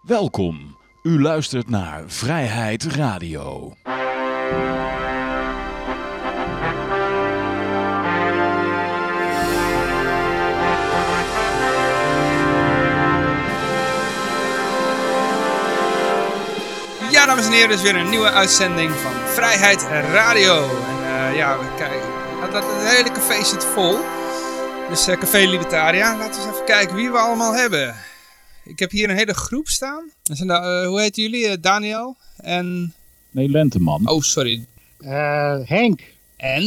Welkom. U luistert naar Vrijheid Radio. Ja, dames en heren, dus weer een nieuwe uitzending van Vrijheid Radio. En uh, ja, we kijken. Het, hele café zit vol. Dus uh, Café Libertaria. Laten we eens even kijken wie we allemaal hebben. Ik heb hier een hele groep staan. De, uh, hoe heet jullie? Daniel en... Nee, Lenteman. Oh, sorry. Henk. En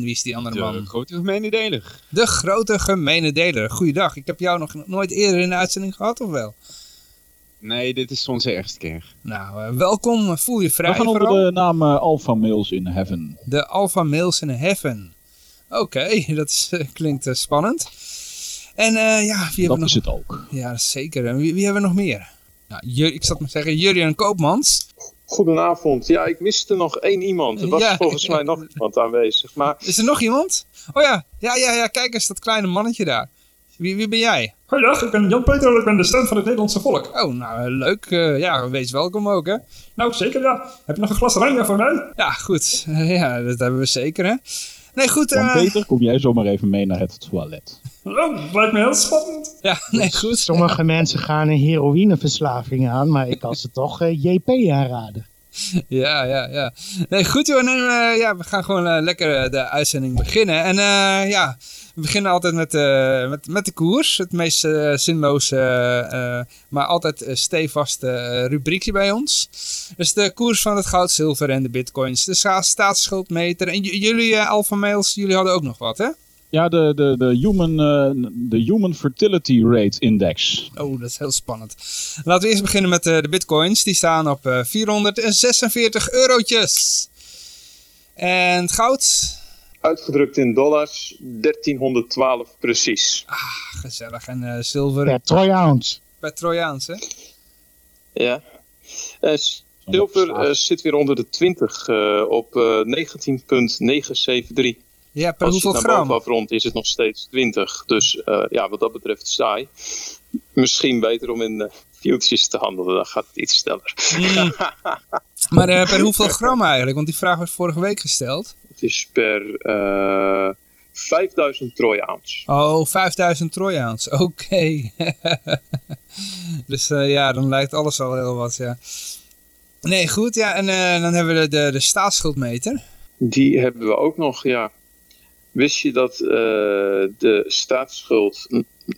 wie is die andere de man? De grote gemene deler. De grote gemene deler. Goeiedag. Ik heb jou nog nooit eerder in de uitzending gehad, of wel? Nee, dit is onze eerste keer. Nou, uh, welkom. Voel je vrij We gaan onder vooral. de naam uh, Alpha Males in Heaven. De Alpha Males in Heaven. Oké, okay, dat is, uh, klinkt spannend. En ja, wie dat hebben is nog... het ook. Ja, zeker. En wie, wie hebben we nog meer? Nou, ik zat maar zeggen, Jurjen Koopmans. Goedenavond. Ja, ik miste nog één iemand. Er was ja, volgens mij nog iemand aanwezig. Maar... Is er nog iemand? Oh ja, ja, ja, ja. Kijk eens, dat kleine mannetje daar. Wie, wie ben jij? Goeiedag, ik ben Jan Peter, ik ben de stem van het Nederlandse volk. Oh, nou leuk. Uh, ja, wees welkom ook, hè? Nou, zeker ja. Heb je nog een glas Rijn voor mij? Ja, goed. Uh, ja, dat hebben we zeker, hè? Nee, goed. Uh... Peter, kom jij zomaar even mee naar het toilet? Oh, dat lijkt me heel spannend. Ja, nee, goed. Sommige mensen gaan een heroïneverslaving aan, maar ik kan ze toch uh, JP aanraden. Ja, ja, ja. Nee, goed joh. Nee, uh, ja, we gaan gewoon uh, lekker de uitzending beginnen. En uh, ja, we beginnen altijd met, met, met de koers. Het meest zinloze, maar altijd stevaste rubriekje bij ons. Dus de koers van het goud, zilver en de bitcoins. De staatsschuldmeter. En jullie alpha mails, jullie hadden ook nog wat hè? Ja, de, de, de, human, uh, de Human Fertility Rate Index. Oh, dat is heel spannend. Laten we eerst beginnen met uh, de bitcoins. Die staan op uh, 446 eurotjes. En het goud? Uitgedrukt in dollars, 1312 precies. Ah, gezellig. En zilver? Per trojaans. Per trojaans, hè? Ja. zilver zit weer onder de 20 op 19,973. Ja, per Als hoeveel je gram? afrondt is het nog steeds 20. Dus uh, ja, wat dat betreft saai. Misschien beter om in uh, te handelen, dan gaat het iets sneller. Mm. maar uh, per hoeveel gram eigenlijk? Want die vraag werd vorige week gesteld. Is per 5000 trojaans. Oh, 5000 trojaans. Oké. Okay. dus ja, dan lijkt alles al heel wat, ja. Nee, goed. Ja, en dan hebben we de, de, de staatsschuldmeter. Die hebben we ook nog, ja. Wist je dat uh, de staatsschuld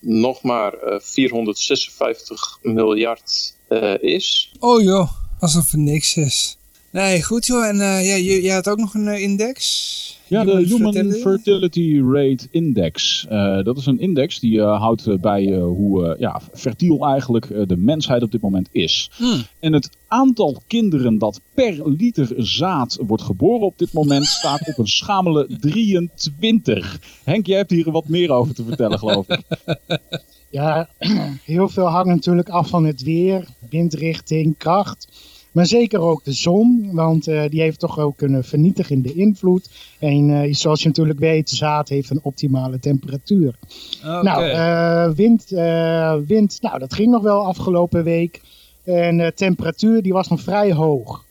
nog maar uh, 456 miljard uh, is? Oh joh, alsof het niks is. Nee, goed joh. En uh, ja, jij had ook nog een index? Ja, de Human Fertility, Fertility Rate Index. Uh, dat is een index die uh, houdt bij uh, hoe ja, fertiel eigenlijk de mensheid op dit moment is. Hmm. En het aantal kinderen dat per liter zaad wordt geboren op dit moment staat op een schamele 23. Henk, jij hebt hier wat meer over te vertellen, geloof ik. Ja, heel veel hangt natuurlijk af van het weer, windrichting, kracht. Maar zeker ook de zon, want uh, die heeft toch ook een vernietigende invloed. En uh, zoals je natuurlijk weet, zaad heeft een optimale temperatuur. Okay. Nou, uh, wind, wind, nou dat ging nog wel afgelopen week. En de temperatuur die was nog vrij hoog.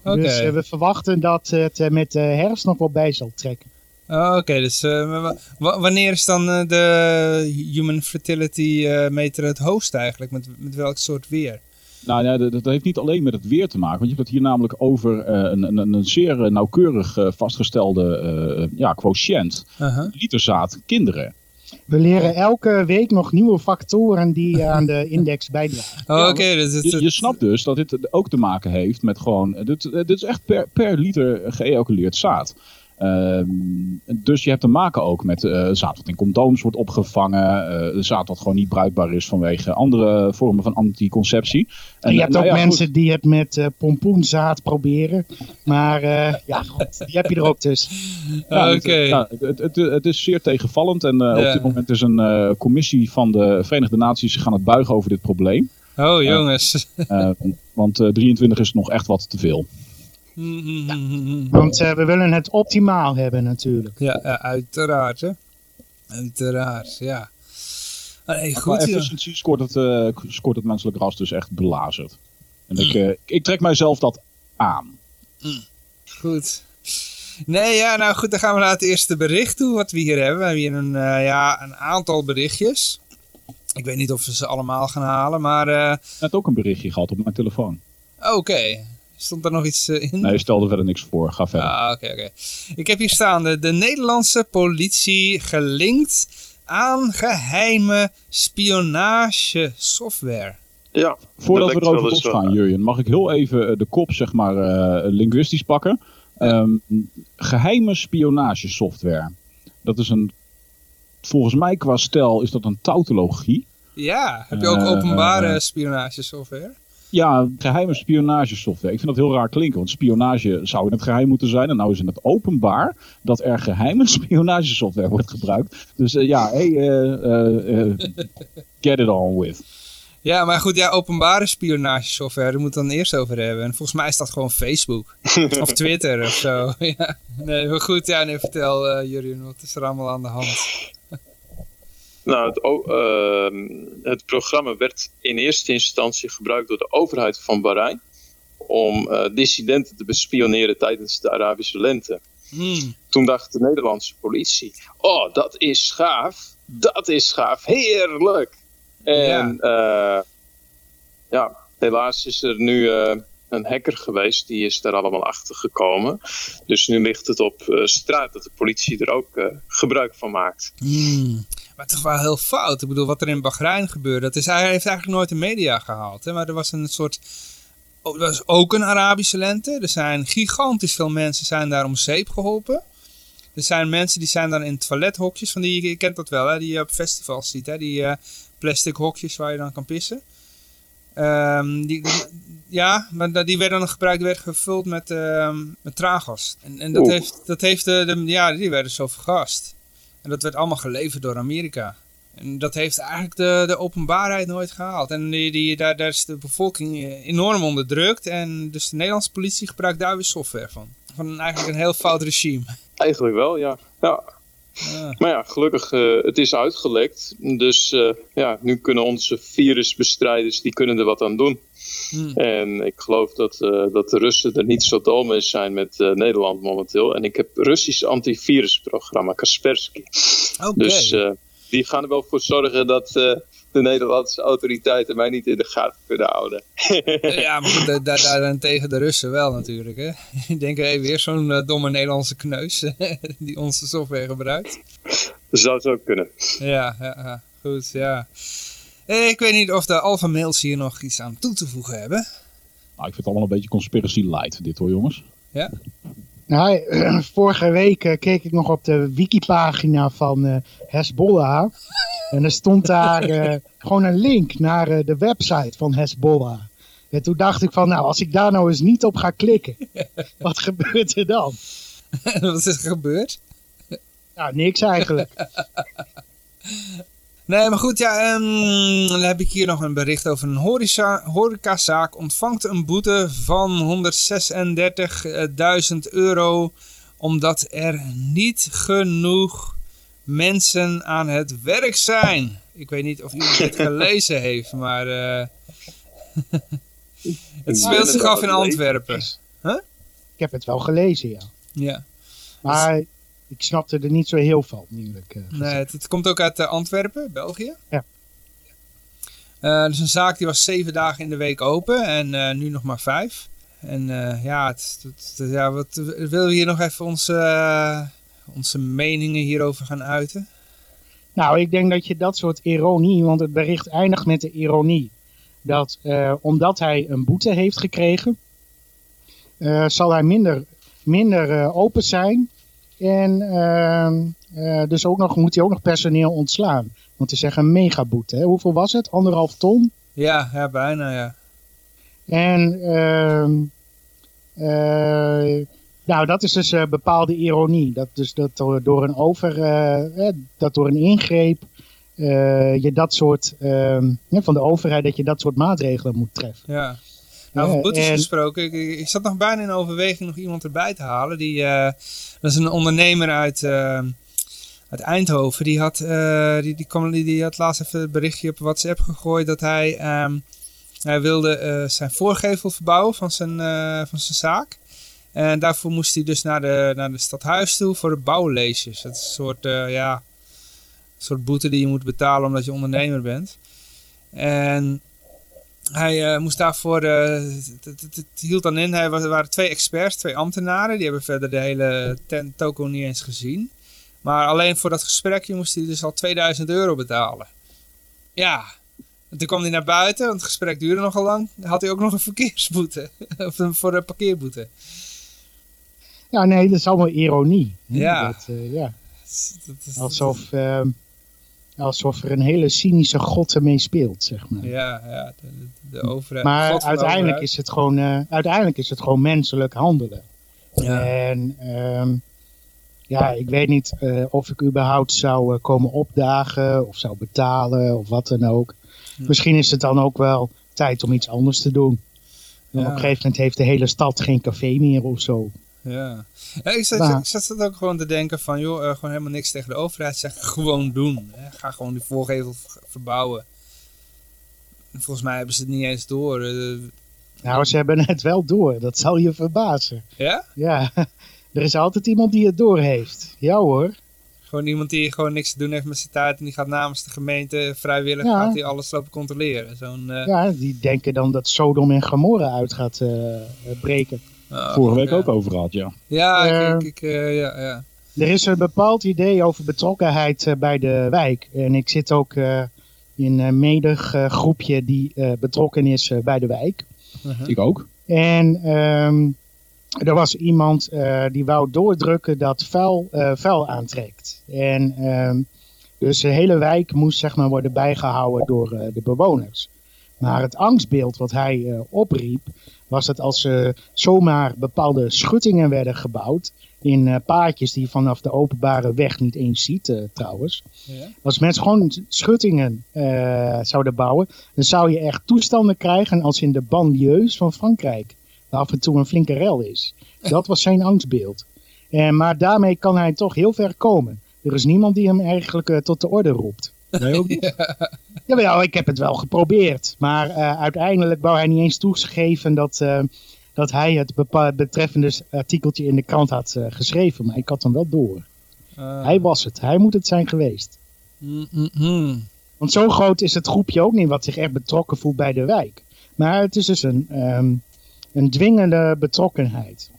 Okay. Dus we verwachten dat het met de herfst nog wel bij zal trekken. Oké, okay, dus wanneer is dan de Human Fertility meter het hoogst eigenlijk? Met, met welk soort weer? Nou ja, dat, dat heeft niet alleen met het weer te maken. Want je hebt het hier namelijk over uh, een, een, een zeer nauwkeurig uh, vastgestelde uh, ja, quotient. -huh. Literzaad kinderen. We leren elke week nog nieuwe factoren die aan de index bijdragen. Oh, Oké, okay, dus je, je, snapt dus dat dit ook te maken heeft met gewoon... Dit, dit is echt per, per liter geëjaculeerd zaad. Uh, dus je hebt te maken ook met uh, zaad wat in condooms wordt opgevangen. Uh, zaad wat gewoon niet bruikbaar is vanwege andere vormen van anticonceptie. En, je hebt nou, ook ja, mensen goed. die het met uh, pompoenzaad proberen. Maar ja, goed, die heb je er ook tussen. Ja, Oké. Okay. Ja, het, het, het, is zeer tegenvallend. En ja. op dit moment is een commissie van de Verenigde Naties gaan het buigen over dit probleem. Oh jongens. want 23 is nog echt wat te veel. Ja. Want uh, we willen het optimaal hebben natuurlijk. Ja, uiteraard hè. Uiteraard, ja. Nee, Qua goed, joh. efficiëntie scoort het, eh, scoort het menselijk ras dus echt belazerd. En ik, eh, ik trek mijzelf dat aan. Goed. Nee, ja, nou goed, dan gaan we naar het eerste bericht toe wat we hier hebben. We hebben hier een, eh, ja, een aantal berichtjes. Ik weet niet of we ze allemaal gaan halen, maar eh, Net ook een berichtje gehad op mijn telefoon. oké. Stond er nog iets eh, in? Nee, stelde verder niks voor. Ga verder. Ah, oké, oké. Ik heb hier staan de, de Nederlandse politie gelinkt aan geheime spionagesoftware. Ja, Voordat dat we erover wel. losgaan, Jurjen, mag ik heel even eh, de kop, zeg maar, eh, linguistisch pakken. Ehm, geheime spionagesoftware. Dat is een, volgens mij qua stijl is dat een tautologie. Ja, heb je ook Eh, openbare eh, spionagesoftware? Ja, geheime spionagesoftware. Ik vind dat heel raar klinken, want spionage zou in het geheim moeten zijn. En nou is in het openbaar dat er geheime spionagesoftware wordt gebruikt. Dus eh, ja, hey, eh, eh, get it on with. Ja, maar goed, ja, openbare spionagesoftware, daar moeten we het dan eerst over hebben. En volgens mij is dat gewoon Facebook. of Twitter of zo. ja. Nee, maar goed, ja, nee, vertel eh Jurien, wat is er allemaal aan de hand? Nou, het, ehm, het programma werd in eerste instantie gebruikt door de overheid van Bahrein om eh, dissidenten te bespioneren tijdens de Arabische lente. Hmm. Toen dacht de Nederlandse politie, oh, dat is gaaf, dat is gaaf, heerlijk. En ja, ja helaas is er nu eh, een hacker geweest, die is daar allemaal achter gekomen. Dus nu ligt het op eh, straat dat de politie er ook eh, gebruik van maakt. Hmm. Maar toch wel heel fout. Ik bedoel, wat er in Bahrein gebeurde, dat is, hij heeft eigenlijk nooit de media gehaald. Hè? Maar er was een soort... Oh, er was ook een Arabische lente. Er zijn gigantisch veel mensen zijn daar om zeep geholpen. Er zijn mensen die zijn dan in toilethokjes. Van die, je kent dat wel, hè? die je op festivals ziet. Hè? Die eh, plastic hokjes waar je dan kan pissen. Ehm, die, ja, maar die werden dan gebruikt, werden gevuld met, ehm met traangas. En, en dat Oeh. heeft, dat heeft de, de, ja, die werden zo vergast. En dat werd allemaal geleverd door Amerika. En dat heeft eigenlijk de, de openbaarheid nooit gehaald. En die, die, daar, daar is de bevolking eh, enorm onderdrukt. En dus de Nederlandse politie gebruikt daar weer software van. Van eigenlijk een heel fout regime. Eigenlijk wel, ja. ja. Ja. Maar ja, gelukkig, eh, het is uitgelekt. Dus eh, ja, nu kunnen onze virusbestrijders, die kunnen er wat aan doen. Hmm. En ik geloof dat, eh, dat de Russen er niet zo dol mee zijn met eh, Nederland momenteel. En ik heb Russisch antivirusprogramma, Kaspersky. Dus eh, die gaan er wel voor zorgen dat de Nederlandse autoriteiten mij niet in de gaten kunnen houden. Ja, maar goed, da- da- daarentegen de Russen wel natuurlijk. Hè? Ik denk, hey, weer zo'n domme Nederlandse kneus die onze software gebruikt. Dat zou ook kunnen. Ja, ja, ja, goed, ja. Eh, Ik weet niet of de Alpha Mails hier nog iets aan toe te voegen hebben. Nou, ik vind het allemaal een beetje conspiracy light, dit hoor jongens. Ja? Nou, vorige week eh, keek ik nog op de wikipagina van eh Hezbollah. En er stond daar eh, gewoon een link naar eh, de website van Hezbollah. En toen dacht ik van, nou, als ik daar nou eens niet op ga klikken, wat gebeurt er dan? Wat is er gebeurd? Nou, niks eigenlijk. Nee, maar goed, ja, ehm, dan heb ik hier nog een bericht over een horeca, horecazaak. Ontvangt een boete van 136.000 euro omdat er niet genoeg mensen aan het werk zijn. Ik weet niet of iemand dit gelezen heeft, maar eh, het speelt zich af in Antwerpen. Ik heb het wel gelezen, ja. Ja. Maar ik snapte er niet zo heel van, eerlijk eh. Nee, het, het komt ook uit eh, Antwerpen, België. Ja. Dus een zaak die was zeven dagen in de week open en nu nog maar vijf. En ja, het, het- het- ja, wat willen we hier nog even onze, onze meningen hierover gaan uiten? Nou, ik denk dat je dat soort ironie, want het bericht eindigt met de ironie. Dat omdat hij een boete heeft gekregen, zal hij minder, minder open zijn. En ehm, eh, dus ook nog, moet hij ook nog personeel ontslaan. Want het is echt een megaboete. Hè? Hoeveel was het? Anderhalf ton? Ja, ja bijna ja. En ehm, eh, nou, dat is dus eh, bepaalde ironie. Dat dus dat door, een over, dat door een ingreep je dat soort ehm, van de overheid dat je dat soort maatregelen moet treffen. ja. Nou, over boetes en- gesproken, ik, zat nog bijna in overweging nog iemand erbij te halen. Die, eh, dat is een ondernemer uit, eh, uit Eindhoven, die had, eh, die, die, kwam, die, die had laatst even een berichtje op WhatsApp gegooid dat hij, ehm, hij wilde zijn voorgevel verbouwen van zijn, van zijn zaak. En daarvoor moest hij dus naar de, naar de stadhuis toe voor de bouwleesjes. Het is een soort, ja, een soort boete die je moet betalen omdat je ondernemer bent. En hij eh, moest daarvoor, eh, het, het hield dan in, hij was, er waren twee experts, twee ambtenaren. Die hebben verder de hele ten, toko niet eens gezien. Maar alleen voor dat gesprekje moest hij dus al 2000 euro betalen. Ja, en toen kwam hij naar buiten, want het gesprek duurde nogal lang. Had hij ook nog een verkeersboete, of een, voor een parkeerboete. Ja, nee, dat is allemaal ironie. hè. Ja. Dat, eh, ja. Dat is- Alsof, ehm, alsof er een hele cynische god ermee speelt, zeg maar. Ja, ja de, de, overheid. Maar uiteindelijk overheid. is, het gewoon, eh, uiteindelijk is het gewoon menselijk handelen. Ja. En ehm, ja, ik weet niet eh, of ik überhaupt zou eh, komen opdagen of zou betalen of wat dan ook. Misschien is het dan ook wel tijd om iets anders te doen. Ja. Op een gegeven moment heeft de hele stad geen café meer of zo. Ja. Ja, ik, zat, Maar- ik zat ook gewoon te denken van, joh, eh, gewoon helemaal niks tegen de overheid zeggen. Gewoon doen. Hè. Ga gewoon die voorgevel verbouwen. Volgens mij hebben ze het niet eens door. eh, Nou, ze hebben het wel door. Dat zal je verbazen. ja? Ja, er is altijd iemand die het door heeft. Ja hoor. Gewoon iemand die gewoon niks te doen heeft met zijn tijd. En die gaat namens de gemeente vrijwillig Ja. gaat die alles lopen controleren. Zo'n... eh, Ja, die denken dan dat Sodom en Gomorra uit gaat breken. Oh, Vorige week ja. ook over gehad, ja. Ja, Eh, ik, ik, eh, ja, ja. Er is een bepaald idee over betrokkenheid eh, bij de wijk. En ik zit ook eh, in een medig eh, groepje die eh, betrokken is eh, bij de wijk. Ik ook. En ehm, er was iemand eh, die wou doordrukken dat vuil, eh, vuil aantrekt. En ehm, dus de hele wijk moest zeg maar worden bijgehouden door eh, de bewoners. Maar het angstbeeld wat hij eh, opriep, was dat als er zomaar bepaalde schuttingen werden gebouwd, in eh, paadjes die je vanaf de openbare weg niet eens ziet eh, trouwens. Ja. Als mensen gewoon schuttingen eh, zouden bouwen, dan zou je echt toestanden krijgen als in de banlieues van Frankrijk. Waar af en toe een flinke rel is. Dat was zijn angstbeeld. Maar daarmee kan hij toch heel ver komen. Er is niemand die hem eigenlijk eh, tot de orde roept. Ook niet? Jawel, ik heb het wel geprobeerd. Maar eh, uiteindelijk wou hij niet eens toegeven dat, eh, dat hij het betreffende artikeltje in de krant had eh, geschreven. Maar ik had hem wel door. Eh, Hij was het. Hij moet het zijn geweest. mm. Want zo groot is het groepje ook niet wat zich echt betrokken voelt bij de wijk. Maar het is dus een, ehm, een dwingende betrokkenheid.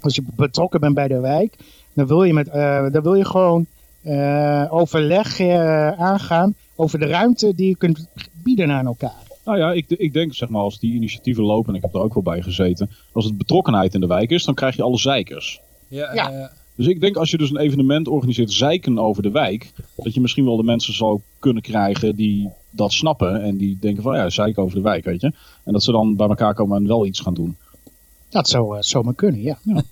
Als je betrokken bent bij de wijk, dan wil je, met, dan wil je gewoon overleg eh, aangaan over de ruimte die je kunt bieden aan elkaar. Nou ja, ik, ik denk zeg maar als die initiatieven lopen, en ik heb er ook wel bij gezeten, als het betrokkenheid in de wijk is, dan krijg je alle zeikers. Ja, Ja. ja. Dus ik denk als je dus een evenement organiseert, zeiken over de wijk, dat je misschien wel de mensen zou kunnen krijgen die dat snappen en die denken van ja, zeiken over de wijk, weet je. En dat ze dan bij elkaar komen en wel iets gaan doen. Dat zou eh, zomaar kunnen, ja.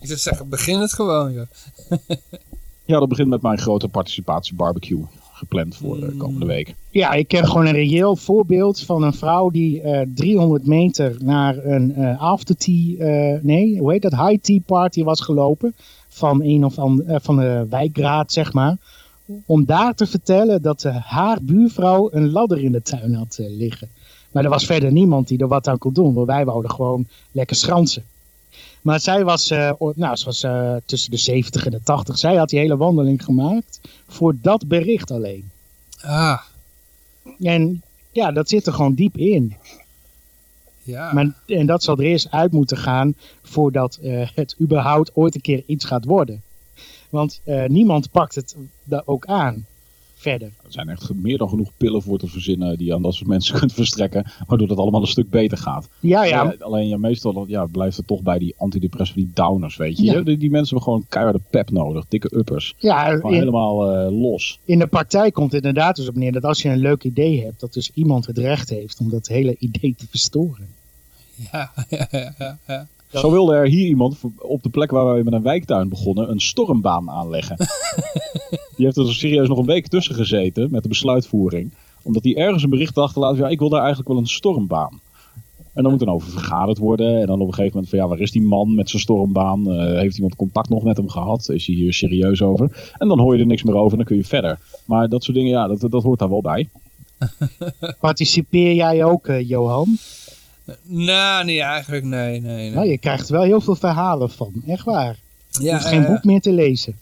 Ik zou zeggen, begin het gewoon, joh. Ja, dat begint met mijn grote participatie barbecue, gepland voor de komende week. Ja, ik ken gewoon een reëel voorbeeld van een vrouw die eh 300 meter naar een eh aftertea, eh, nee, hoe heet dat, high tea party was gelopen. Van een of ander, eh, van de wijkraad, zeg maar. Om daar te vertellen dat eh, haar buurvrouw een ladder in de tuin had eh, liggen. Maar er was verder niemand die er wat aan kon doen, want wij wouden gewoon lekker schransen. Maar zij was, eh, nou, ze was eh, tussen de 70 en de 80. Zij had die hele wandeling gemaakt voor dat bericht alleen. Ah, En ja, dat zit er gewoon diep in. ja. Maar, en dat zal er eerst uit moeten gaan voordat eh, het überhaupt ooit een keer iets gaat worden. Want niemand pakt het daar ook aan verder. Er zijn echt meer dan genoeg pillen voor te verzinnen die je aan dat soort mensen kunt verstrekken, waardoor het allemaal een stuk beter gaat. Ja, ja, Ja, alleen ja, meestal ja, blijft het toch bij die antidepressiva, die downers, weet je. Ja. Die, die mensen hebben gewoon keiharde pep nodig, dikke uppers. ja in, helemaal eh, los. in de praktijk komt het inderdaad dus op neer dat als je een leuk idee hebt, dat dus iemand het recht heeft om dat hele idee te verstoren. ja, ja, ja, ja, ja. Zo wilde er hier iemand op de plek waar wij met een wijktuin begonnen, een stormbaan aanleggen. die heeft er dus serieus nog een week tussen gezeten met de besluitvoering. Omdat hij ergens een bericht achterlaat, ja, ik wil daar eigenlijk wel een stormbaan. En dan moet er over vergaderd worden. En dan op een gegeven moment van ja, waar is die man met zijn stormbaan? Eh, heeft iemand contact nog met hem gehad? Is hij hier serieus over? En dan hoor je er niks meer over en dan kun je verder. Maar dat soort dingen, ja, dat, dat hoort daar wel bij. Participeer jij ook, eh, Johan? Nou, nee, eigenlijk nee, nee. nee. Nou, je krijgt er wel heel veel verhalen van. Echt waar. Je ja, hoeft geen boek meer te lezen.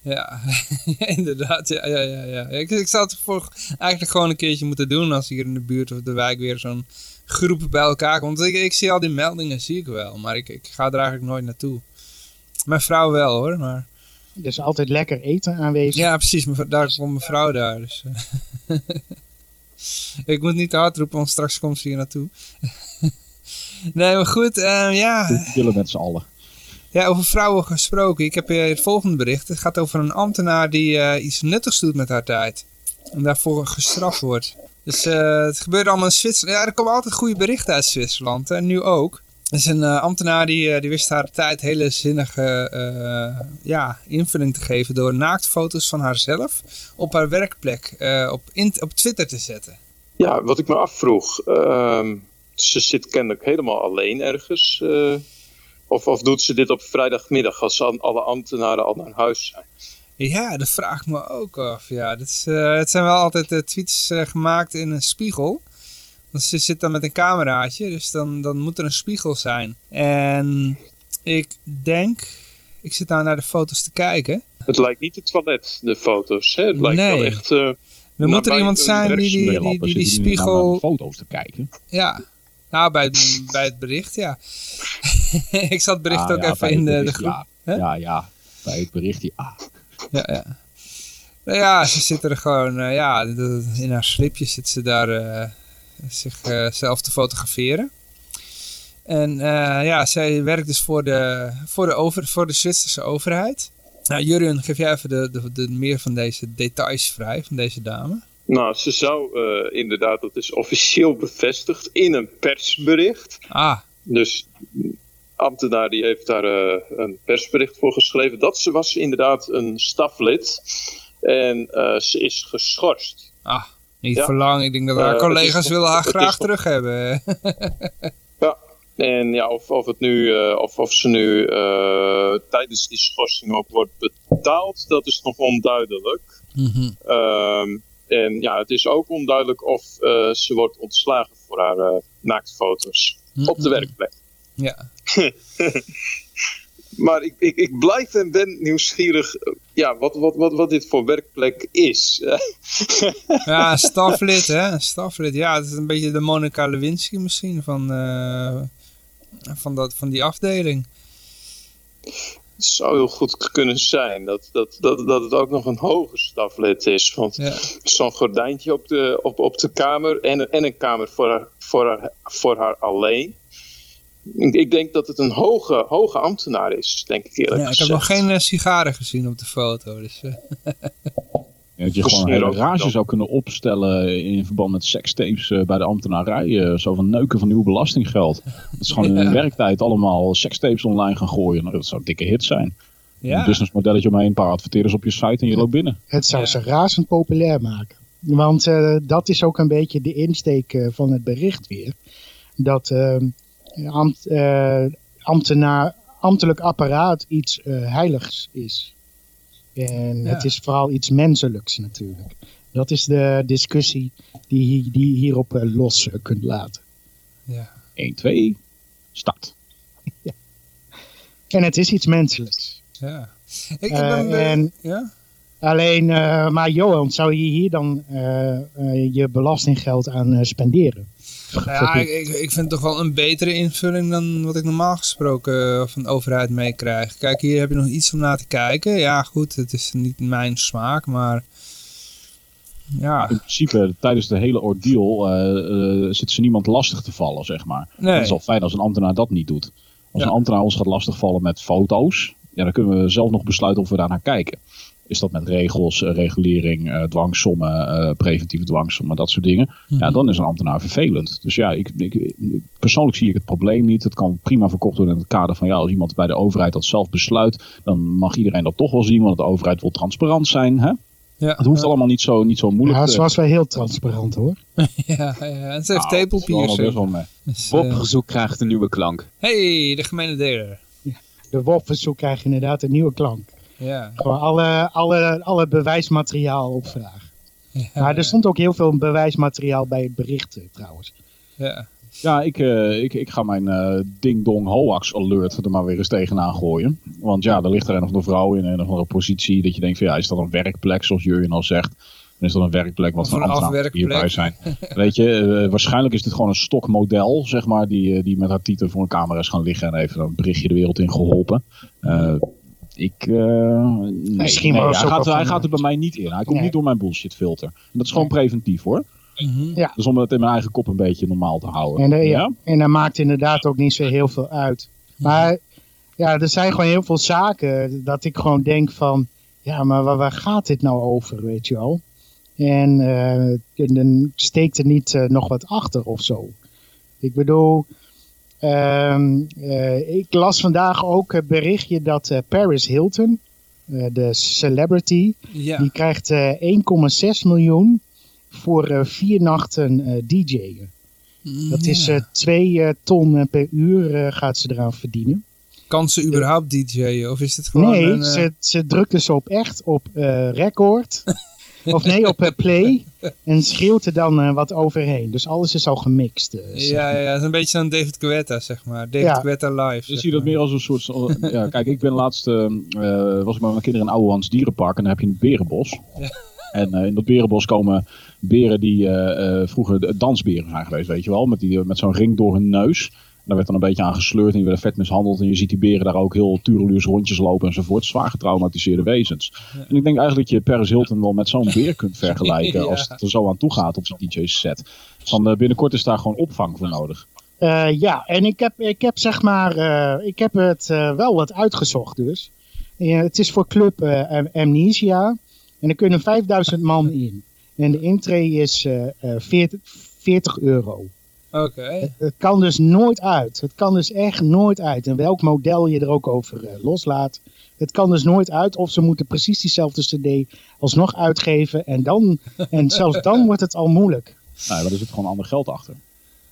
Ja, inderdaad. Ja, ja, ja, ja. Ik, ik zou het voor eigenlijk gewoon een keertje moeten doen als hier in de buurt of de wijk weer zo'n groep bij elkaar komt. Want ik, ik zie al die meldingen, zie ik wel. Maar ik, ik ga er eigenlijk nooit naartoe. Mijn vrouw wel hoor, maar... Er is altijd lekker eten aanwezig. Ja, precies. Daar komt mijn vrouw daar. Dus, eh. ik moet niet te hard roepen, want straks komt ze hier naartoe. nee, maar goed. eh, ja, We willen met z'n allen. ja, over vrouwen gesproken. Ik heb hier het volgende bericht. Het gaat over een ambtenaar die eh, iets nuttigs doet met haar tijd. En daarvoor gestraft wordt. Dus eh, het gebeurt allemaal in Zwitserland. Ja, er komen altijd goede berichten uit Zwitserland. En nu ook. Is een eh, ambtenaar die, eh, die wist haar tijd hele zinnige eh, ja, invulling te geven... door naaktfoto's van haarzelf op haar werkplek op, in, op Twitter te zetten. Ja, wat ik me afvroeg. ehm, ze zit kennelijk helemaal alleen ergens. of, of doet ze dit op vrijdagmiddag als alle ambtenaren al naar huis zijn? Ja, dat vraag ik me ook af. Ja, dat is, het zijn wel altijd tweets gemaakt in een spiegel. Want ze zit dan met een cameraatje, dus dan, dan moet er een spiegel zijn. En ik denk, ik zit nou naar de foto's te kijken. Het lijkt niet het toilet, de foto's. Hè? Het lijkt Nee. wel echt... eh, Er moet er iemand zijn die die, die, die, die naar- naar spiegel... de foto's te kijken. Ja, nou bij het, bij het bericht, ja. ik zat het bericht Ah, ook ja, even in de, de bericht, groep. Ja, ja, ja, bij het berichtje. Ah. Ja, ja. Nou ja, ze zit er gewoon, eh, ja, in haar slipje zit ze daar eh, zichzelf te fotograferen. En eh, ja, zij werkt dus voor de, voor de, over, voor de Zwitserse overheid. Nou, Jurjen, geef jij even de, de, de meer van deze details vrij, van deze dame. nou, ze zou eh, inderdaad, dat is officieel bevestigd in een persbericht. Ah, Dus ambtenaar die heeft daar eh, een persbericht voor geschreven. Dat ze was inderdaad een staflid. En ze is geschorst. ah, niet Ja. voor lang. Ik denk dat haar Eh, is collega's willen haar graag terug hebben. Ja. En ja, of, of, het nu, eh, of, of ze nu eh, tijdens die schorsing ook wordt betaald, dat is nog onduidelijk. Mhm. Ehm, en ja, het is ook onduidelijk of ze wordt ontslagen voor haar eh, naaktfoto's op de Mhm. werkplek. Ja, Maar ik, ik, ik blijf en ben nieuwsgierig eh, ja, wat, wat, wat, wat dit voor werkplek is. Ja, staflid, hè? Staflid. Ja, het is een beetje de Monica Lewinsky misschien van, eh, van, dat, van die afdeling. Het zou heel goed kunnen zijn dat, dat, dat, dat het ook nog een hoger staflid is. Want Ja, zo'n gordijntje op de, op, op de kamer en, een- en een kamer voor haar, voor haar, voor haar alleen. Ik, ik denk dat het een hoge, hoge ambtenaar is, denk ik eerlijk ja ik heb gezegd. nog geen eh, sigaren gezien op de foto. Dus, eh, Ja, dat je gewoon een hele rage zou kunnen opstellen in verband met sekstapes eh, bij de ambtenarij. eh, zo van neuken van uw belastinggeld. Dat is gewoon in hun werktijd allemaal sekstapes online gaan gooien. Nou, dat zou een dikke hit zijn. Een ja, businessmodelletje omheen, een paar adverteerders op je site en je loopt binnen. Het zou Ja. ze razend populair maken. Want eh, dat is ook een beetje de insteek van het bericht weer. Dat eh, ambt, eh, ambtenaar, ambtelijk apparaat iets eh, heiligs is. En Ja. het is vooral iets menselijks natuurlijk. Dat is de discussie die, die je hierop eh, los kunt laten. ja. 1, 2, start. En het is iets menselijks. ja. Ik, ik ben, en- ja? Alleen, eh, maar Johan, zou je hier dan je belastinggeld aan eh, spenderen? Ja, ik, ik, vind het toch wel een betere invulling dan wat ik normaal gesproken eh, van de overheid meekrijg. Kijk, hier heb je nog iets om naar te kijken. Ja, goed, het is niet mijn smaak, maar... Ja, In principe, tijdens de hele ordeal eh, zit ze niemand lastig te vallen, zeg maar. nee. Het is al fijn als een ambtenaar dat niet doet. Als Ja. een ambtenaar ons gaat lastigvallen met foto's, ja, dan kunnen we zelf nog besluiten of we daar naar kijken. Is dat met regels, eh, regulering, eh, dwangsommen, eh, preventieve dwangsommen, dat soort dingen. Ja, Mhm. dan is een ambtenaar vervelend. Dus ja, ik, ik, persoonlijk zie ik het probleem niet. Het kan prima verkocht worden in het kader van ja, als iemand bij de overheid dat zelf besluit, dan mag iedereen dat toch wel zien, want de overheid wil transparant zijn. Hè? Ja, Het hoeft allemaal niet zo, niet zo moeilijk Ja, was wel heel transparant hoor. ja, ja, ze heeft Nou, tepelpiercing. wel mee. Dus, krijgt een nieuwe klank. hey, de gemene deler. De WOP-verzoek krijgt inderdaad een nieuwe klank. Ja. Gewoon alle, alle, alle bewijsmateriaal opvragen. ja, Maar er stond ook heel veel bewijsmateriaal bij het bericht eh, trouwens. ja. Ja, ik, eh, ik, ik ga mijn eh Ding Dong Hoax Alert er maar weer eens tegenaan gooien. Want ja, er ligt er nog een vrouw in een of andere positie dat je denkt van ja, is dat een werkplek zoals Jurjen al zegt? Dan is dat een werkplek wat Of voor een ambtenaren hierbij zijn. Weet je, eh, waarschijnlijk is dit gewoon een stokmodel, zeg maar, die, die met haar titel voor een camera is gaan liggen en even een berichtje de wereld in geholpen. Ik, eh, nee, Misschien nee, wel hij, zo gaat, hij gaat er bij mij niet in. Hij komt Nee. niet door mijn bullshit filter. En dat is gewoon preventief hoor. Mhm. Dus om het in mijn eigen kop een beetje normaal te houden. En, eh, ja, Ja? en dat maakt inderdaad ook niet zo heel veel uit. Maar ja, er zijn gewoon heel veel zaken dat ik gewoon denk van... Ja, maar waar, waar gaat dit nou over, weet je wel? En eh, en dan steekt er niet nog wat achter of zo. Ik bedoel, ik las vandaag ook een berichtje dat eh, Paris Hilton, eh, de celebrity, Ja. die krijgt eh 1,6 miljoen voor eh, vier nachten eh DJ'en. Dat is eh, twee eh, ton eh, per uur eh, gaat ze eraan verdienen. Kan ze überhaupt DJ'en? Of is het gewoon nee, een... eh, ze, ze drukt dus op echt op eh, record. of nee, op eh, play. En schreeuwt er dan eh, wat overheen. Dus alles is al gemixt. eh, Ja, ja, ja, het is een beetje zo'n David Guetta, zeg maar. David Ja. Guetta live. Dus zie je dat maar. meer als een soort... ja, kijk, ik ben laatst... eh, eh, was ik met mijn kinderen in Ouwehands Dierenpark. En dan heb je een berenbos. Ja. En eh, in dat berenbos komen beren die eh, eh, vroeger de- dansberen zijn geweest, weet je wel. Met, die, met zo'n ring door hun neus. Daar werd dan een beetje aan gesleurd en die werden vet mishandeld. En je ziet die beren daar ook heel tureluurs rondjes lopen enzovoort. Zwaar getraumatiseerde wezens. En ik denk eigenlijk dat je Paris Hilton wel met zo'n beer kunt vergelijken. Ja. Als het er zo aan toe gaat op zo'n DJ-set. Van eh, binnenkort is daar gewoon opvang voor nodig. Eh, ja, en ik heb, ik heb zeg maar, eh, ik heb het wel wat uitgezocht dus. Het is voor Club Am- Amnesia. En er kunnen 5000 man in. En de intree is eh, eh, 40, 40 euro. Oké. Het kan dus nooit uit. Het kan dus echt nooit uit. En welk model je er ook over eh, loslaat. Het kan dus nooit uit. Of ze moeten precies diezelfde cd alsnog uitgeven. En, dan, en zelfs dan wordt het al moeilijk. Nou, maar er zit gewoon ander geld achter.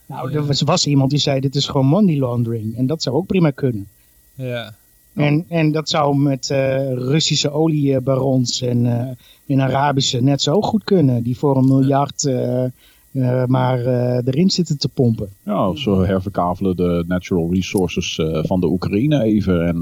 Nou, er was, was iemand die zei: Dit is gewoon money laundering. En dat zou ook prima kunnen. Ja. En, en dat zou met eh, Russische oliebarons en, eh, en Arabische net zo goed kunnen. Die voor een miljard eh, eh, maar eh, erin zitten te pompen. Ja, ze herverkavelen de natural resources eh, van de Oekraïne even. En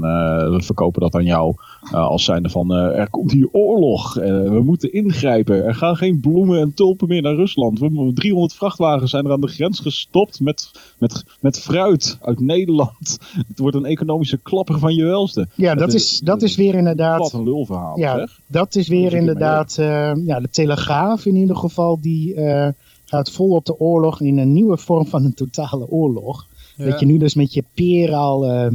we verkopen dat aan jou als zijnde van er komt hier oorlog. We moeten ingrijpen. Er gaan geen bloemen en tulpen meer naar Rusland. We, 300 vrachtwagens zijn er aan de grens gestopt met, met, met fruit uit Nederland. Het wordt een economische klapper van je welste. Ja, dat is, dat is weer inderdaad. Wat een lulverhaal Ja, zeg. dat is weer inderdaad. ja, de Telegraaf in ieder geval. Die gaat vol op de oorlog. In een nieuwe vorm van een totale oorlog. Ja. Dat je nu dus met je peer al eh,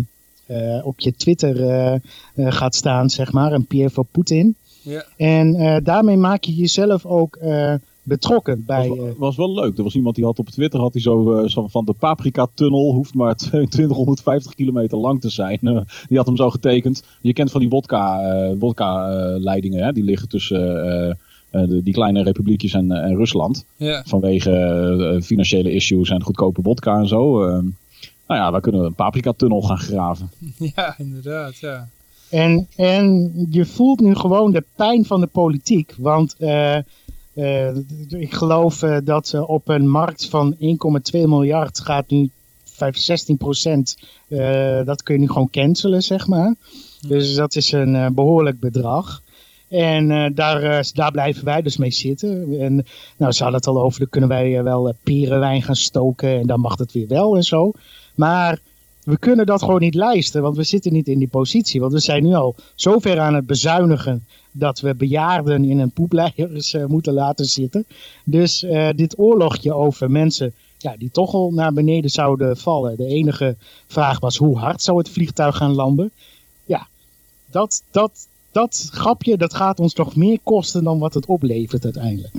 eh, op je Twitter eh, gaat staan, zeg maar. Een peer voor Poetin. Ja. En eh, daarmee maak je jezelf ook eh, betrokken bij. was, eh, was wel leuk. Er was iemand die had op Twitter had hij zo, zo van de Paprika-tunnel hoeft maar 2250 kilometer lang te zijn. Die had hem zo getekend. Je kent van die wodka, eh, wodka-leidingen, hè? die liggen tussen de- die kleine republiekjes en, eh, en Rusland. Ja. Vanwege eh, financiële issues en goedkope wodka en zo. Eh, nou ja, wij kunnen een Paprika-tunnel gaan graven. ja, inderdaad, ja. En, en je voelt nu gewoon de pijn van de politiek. Want eh, eh, ik geloof eh, dat eh, op een markt van 1,2 miljard gaat nu 5, 16 procent. eh, dat kun je nu gewoon cancelen, zeg maar. Dus dat is een eh, behoorlijk bedrag. En eh, daar, eh, daar blijven wij dus mee zitten. En nou, ze hadden het al over, kunnen wij eh, wel perenwijn gaan stoken. En dan mag het weer wel en zo. Maar we kunnen dat gewoon niet lijsten, want we zitten niet in die positie. Want we zijn nu al zo ver aan het bezuinigen dat we bejaarden in een poepleiers moeten laten zitten. Dus dit oorlogje over mensen ja, die toch al naar beneden zouden vallen. De enige vraag was hoe hard zou het vliegtuig gaan landen? Ja, dat, dat, dat grapje dat gaat ons nog meer kosten dan wat het oplevert uiteindelijk.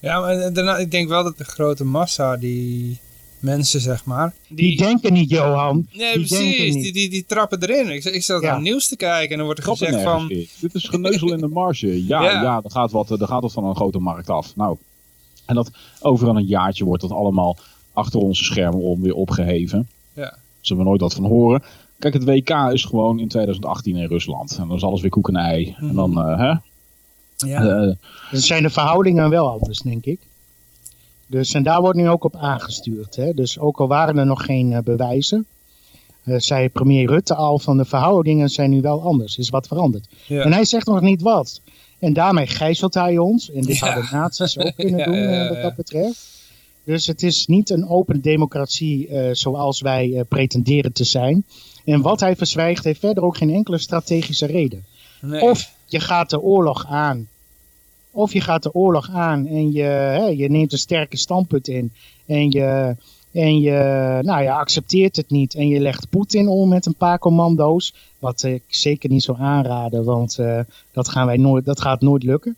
Ja, maar daarna, ik denk wel dat de grote massa die mensen, zeg maar. Die denken niet, Johan. Nee, die denken precies. niet. Die, die, die trappen erin. Ik, ik zat Ja. naar het nieuws te kijken en dan wordt er Trappen gezegd van... in. Dit is geneuzel in de marge. Ja, Ja. ja. er, gaat wat, er gaat wat van een grote markt af. Nou, en dat over een jaartje wordt dat allemaal achter onze schermen om weer opgeheven. Ja. Zullen we nooit wat van horen. Kijk, het WK is gewoon in 2018 in Rusland. En dan is alles weer koek en ei. En dan, eh, hè? Ja. Eh, Dan zijn de verhoudingen wel anders, denk ik. Dus, en daar wordt nu ook op aangestuurd. Hè? Dus ook al waren er nog geen eh, bewijzen, eh, zei premier Rutte al van de verhoudingen zijn nu wel anders. is wat veranderd. Ja. En hij zegt nog niet wat. En daarmee gijzelt hij ons. En dit Ja. hadden nazi's ook kunnen Ja, doen ja, eh, wat ja. dat betreft. Dus het is niet een open democratie eh, zoals wij eh, pretenderen te zijn. En wat hij verzwijgt heeft verder ook geen enkele strategische reden. Nee. Of je gaat de oorlog aan. Of je gaat de oorlog aan en je, hè, je neemt een sterke standpunt in. En je, en je, nou, je accepteert het niet. En je legt Poetin om met een paar commando's. Wat ik zeker niet zou aanraden, want eh, dat, gaan wij nooit, dat gaat nooit lukken.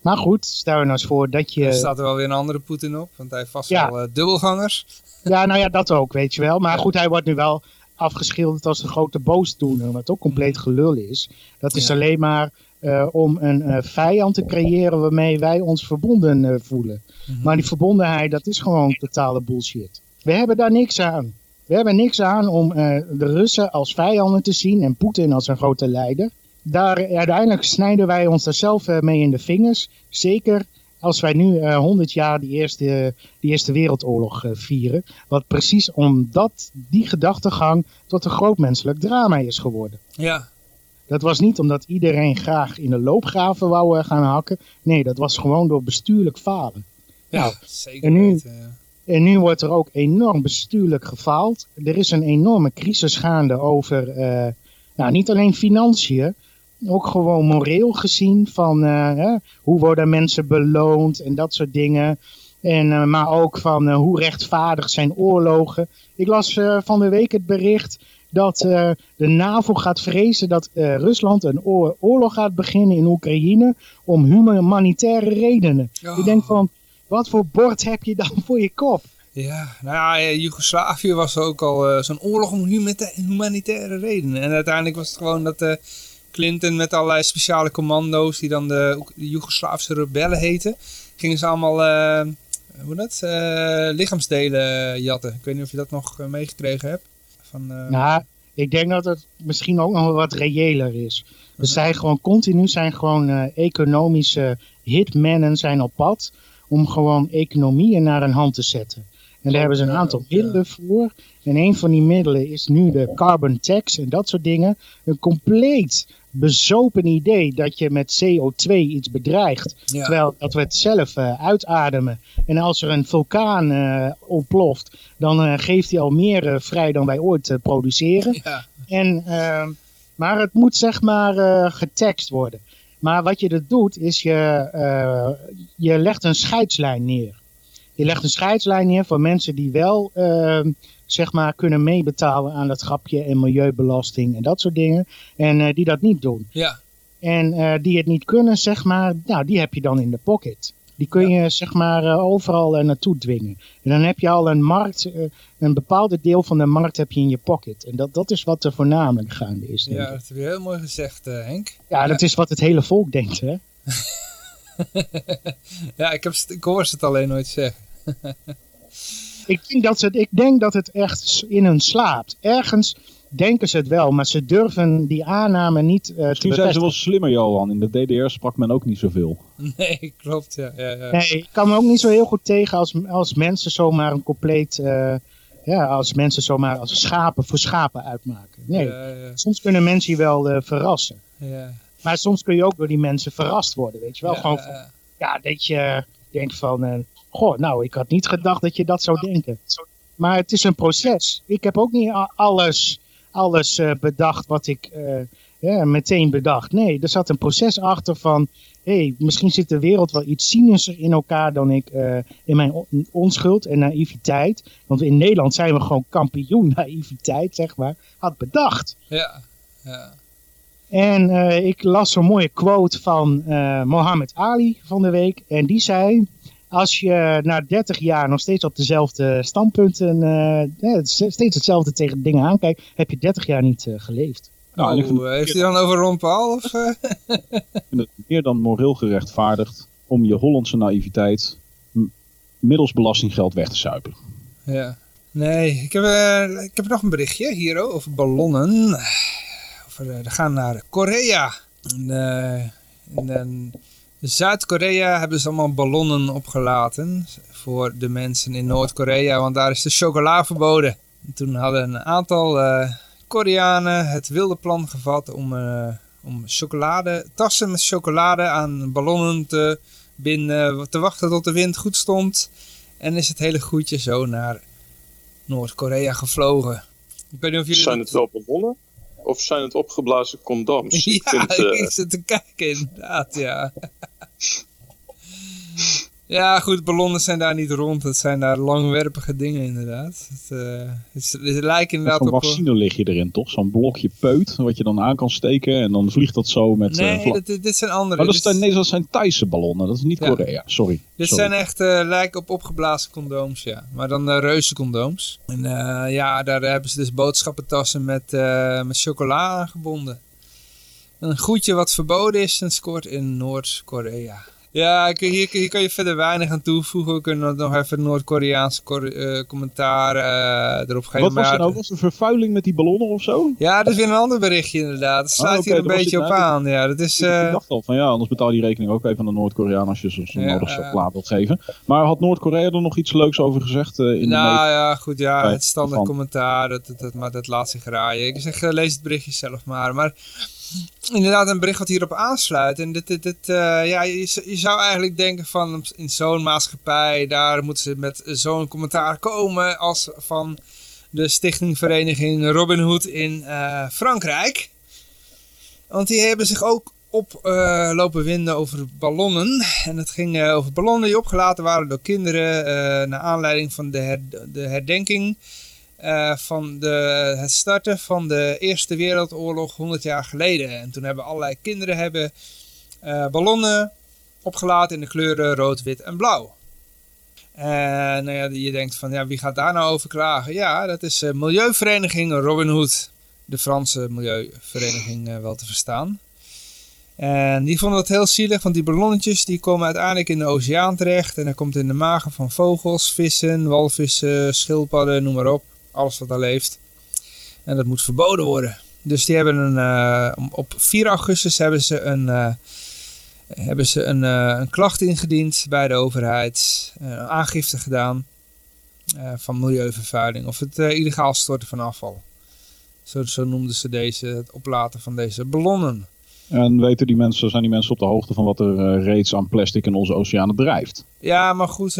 Maar goed, stel je nou eens voor dat je... Er staat er wel weer een andere Poetin op, want hij heeft vast Ja. wel eh, dubbelgangers. Ja, nou ja, dat ook, weet je wel. Maar goed, hij wordt nu wel afgeschilderd als een grote boosdoener, wat ook compleet gelul is. Dat is Ja. alleen maar eh, om een eh, vijand te creëren waarmee wij ons verbonden eh, voelen. Maar die verbondenheid, dat is gewoon totale bullshit. We hebben daar niks aan. We hebben niks aan om de Russen als vijanden te zien en Poetin als een grote leider. Daar, uiteindelijk snijden wij ons daar zelf mee in de vingers. Zeker als wij nu eh 100 jaar die eerste, die eerste Wereldoorlog eh, vieren. Wat precies omdat die gedachtegang tot een groot menselijk drama is geworden. Ja. Dat was niet omdat iedereen graag in de loopgraven wou eh, gaan hakken. Nee, dat was gewoon door bestuurlijk falen. Ja, Nou, zeker en nu- weten, ja. En nu wordt er ook enorm bestuurlijk gefaald. Er is een enorme crisis gaande over, nou, niet alleen financiën, ook gewoon moreel gezien van eh, hè, hoe worden mensen beloond en dat soort dingen. En, eh, maar ook van eh, hoe rechtvaardig zijn oorlogen. Ik las van de week het bericht dat de NAVO gaat vrezen dat Rusland een oor- oorlog gaat beginnen in Oekraïne om humanitaire redenen. Oh. Je denkt van, wat voor bord heb je dan voor je kop? Ja, nou ja, Joegoslavië was ook al zo'n oorlog om humanita- humanitaire redenen. En uiteindelijk was het gewoon dat Clinton met allerlei speciale commando's, die dan de, de Joegoslaafse rebellen heten, gingen ze allemaal, eh, hoe dat, eh, lichaamsdelen jatten. Ik weet niet of je dat nog eh, meegekregen hebt. Van, Nou, ik denk dat het misschien ook nog wat reëler is. We zijn gewoon continu zijn gewoon economische hitmannen zijn op pad om gewoon economieën naar een hand te zetten. En daar hebben ze een aantal middelen voor. En een van die middelen is nu de carbon tax en dat soort dingen. Een compleet bezopen idee dat je met CO2 iets bedreigt. ja. Terwijl dat we het zelf eh, uitademen. En als er een vulkaan eh, ontploft, dan eh, geeft hij al meer vrij dan wij ooit produceren. ja. En, ehm, maar het moet zeg maar getaxt worden. Maar wat je er doet, is je, je legt een scheidslijn neer. Je legt een scheidslijn neer voor mensen die wel ehm, zeg maar kunnen meebetalen aan dat grapje en milieubelasting en dat soort dingen. En eh, die dat niet doen. ja. En eh, die het niet kunnen, zeg maar, nou, die heb je dan in de pocket. Die kun je zeg maar eh, overal naartoe dwingen. En dan heb je al een markt, een bepaalde deel van de markt heb je in je pocket. En dat, dat is wat er voornamelijk gaande is. Ja, dat heb je heel mooi gezegd, Henk. ja, dat is wat het hele volk denkt, hè. Ja, ik, heb, ik hoor ze het alleen nooit zeggen. Ik denk, dat ze, het- ik denk dat het echt in hun slaapt. Ergens denken ze het wel, maar ze durven die aanname niet eh, te Misschien zijn ze wel slimmer, Johan. In de DDR sprak men ook niet zoveel. Nee, klopt, ja. ja, ja. Nee, ik kan me ook niet zo heel goed tegen als, als mensen zomaar een compleet... eh, ja, als mensen zomaar als schapen voor schapen uitmaken. Nee, Ja, ja, soms kunnen mensen je wel eh, verrassen. ja. Maar soms kun je ook door die mensen verrast worden, weet je wel. Ja, Gewoon ja, van, ja. ja, dat je denkt van... goh, nou, ik had niet gedacht dat je dat zou denken. Maar het is een proces. Ik heb ook niet alles, alles eh, bedacht wat ik eh, ja, meteen bedacht. Nee, er zat een proces achter van... hé, hey, misschien zit de wereld wel iets cynischer in elkaar dan ik eh, in mijn on- onschuld en naïviteit. Want in Nederland zijn we gewoon kampioen naïviteit, zeg maar. Had bedacht. ja, ja. En ik las zo'n mooie quote van Mohammed Ali van de week. En die zei: als je na 30 jaar nog steeds op dezelfde standpunten, eh, ja, steeds hetzelfde tegen dingen aankijkt, heb je 30 jaar niet eh, geleefd. Nou, en oh, heeft hij dan over Ron Paul? Of, eh? ik vind het meer dan moreel gerechtvaardigd om je Hollandse naïviteit middels belastinggeld weg te suipen. Ja. Nee, ik heb, eh, ik heb nog een berichtje hier oh, over ballonnen. Over, eh, we gaan naar Korea. En, eh, eh, Zuid-Korea hebben ze allemaal ballonnen opgelaten voor de mensen in Noord-Korea, want daar is de chocola verboden. En toen hadden een aantal eh, Koreanen het wilde plan gevat om, eh, om chocolade, tassen met chocolade aan ballonnen te binden, te wachten tot de wind goed stond. En is het hele goedje zo naar Noord-Korea gevlogen. Ik weet niet of jullie... Zijn het wel ballonnen? Of zijn het opgeblazen condooms? Ik Ja, vind, eh, ik zit te kijken inderdaad, ja. Ja, goed, ballonnen zijn daar niet rond. Het zijn daar langwerpige dingen inderdaad. Het, eh, het, het lijkt inderdaad Zo'n op... eh, vaccine lig je erin toch? Zo'n blokje peut wat je dan aan kan steken en dan vliegt dat zo met... eh, Nee, dat, dit dit zijn andere. Oh, dat, Dit- zijn, nee, dat zijn Thaise ballonnen, dat is niet Ja. Korea, sorry. Dit Sorry. zijn echt, eh, lijken op opgeblazen condooms, ja. Maar dan uh, reuze condooms. En eh, ja, daar hebben ze dus boodschappentassen met, eh, met chocola aangebonden. Een goedje wat verboden is en scoort in Noord-Korea. Ja, hier, hier kan je verder weinig aan toevoegen. We kunnen nog even Noord-Koreaanse cor- eh, commentaar eh, erop geven. Wat was er nou? Was er vervuiling met die ballonnen of zo? Ja, dat is weer een ander berichtje inderdaad. Het sluit Ah, oké, hier een beetje op nou. aan. Ja, dat is... Ik- eh, Ik dacht al van ja, anders betaal je die rekening ook even aan de Noord-Koreaan als je zo Ja, nodig chocola wilt geven. Maar had Noord-Korea er nog iets leuks over gezegd in de nou media? ja, goed, ja, het standaard van- commentaar, dat, dat, dat, maar dat laat zich raaien. Ik zeg, lees het berichtje zelf maar. Maar inderdaad, een bericht wat hierop aansluit. En dit, dit, eh, ja, je, zou eigenlijk denken van, in zo'n maatschappij, daar moeten ze met zo'n commentaar komen als van de stichting Vereniging Robin Hood in eh, Frankrijk. Want die hebben zich ook op eh, lopen winden over ballonnen. En het ging over ballonnen die opgelaten waren door kinderen. naar aanleiding van de herdenking eh, van de, het starten van de Eerste Wereldoorlog 100 jaar geleden. En toen hebben allerlei kinderen hebben, eh, ballonnen opgelaten in de kleuren rood, wit en blauw. En nou ja, je denkt van, ja, wie gaat daar nou over klagen? Ja, dat is eh, Milieuvereniging Robin Hood. De Franse Milieuvereniging eh, wel te verstaan. En die vonden dat heel zielig, want die ballonnetjes die komen uiteindelijk in de oceaan terecht. En dat komt in de magen van vogels, vissen, walvissen, schildpadden, noem maar op. Alles wat daar leeft. En dat moet verboden worden. Dus die hebben een, eh, op 4 augustus hebben ze een, eh, hebben ze een, eh, een klacht ingediend bij de overheid. Een aangifte gedaan van milieuvervuiling. Of het illegaal storten van afval. Zo, zo noemden ze deze, het oplaten van deze ballonnen. En weten die mensen, zijn die mensen op de hoogte van wat er eh, reeds aan plastic in onze oceanen drijft? Ja, maar goed,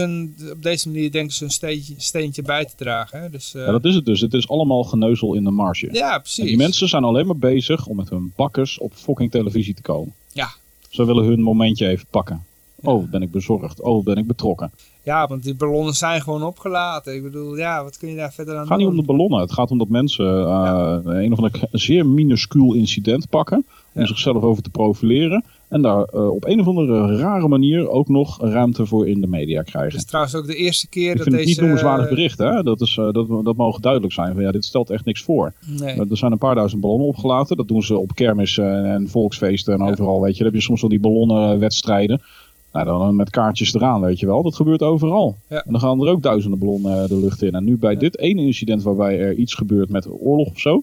op deze manier denken ze een steentje, steentje bij te dragen. Hè? Dus, eh, Ja, dat is het dus. Het is allemaal geneuzel in de marge. ja, En precies. die mensen zijn alleen maar bezig om met hun bakkers op fucking televisie te komen. Ja. Ze willen hun momentje even pakken. Oh, ben ik bezorgd. Oh, ben ik betrokken. Ja, want die ballonnen zijn gewoon opgelaten. Ik bedoel, ja, wat kun je daar verder aan Het gaat doen? niet om de ballonnen. Het gaat om dat mensen eh, een of ander zeer minuscuul incident pakken. Om Ja. zichzelf over te profileren. En daar eh, op een of andere rare manier ook nog ruimte voor in de media Het krijgen. is trouwens ook de eerste keer Ik dat vind het deze... niet noemenswaardig bericht. Hè? Dat, is, eh, dat, dat mogen duidelijk zijn. Van, ja, dit stelt echt niks voor. Nee. Er zijn een paar duizend ballonnen opgelaten. Dat doen ze op kermis eh, en volksfeesten en Ja. overal. Weet je. Dan heb je soms wel die ballonnenwedstrijden. Nou, dan met kaartjes eraan, weet je wel. Dat gebeurt overal. Ja. En dan gaan er ook duizenden ballonnen eh, de lucht in. En nu bij Ja. dit ene incident waarbij er iets gebeurt met oorlog of zo.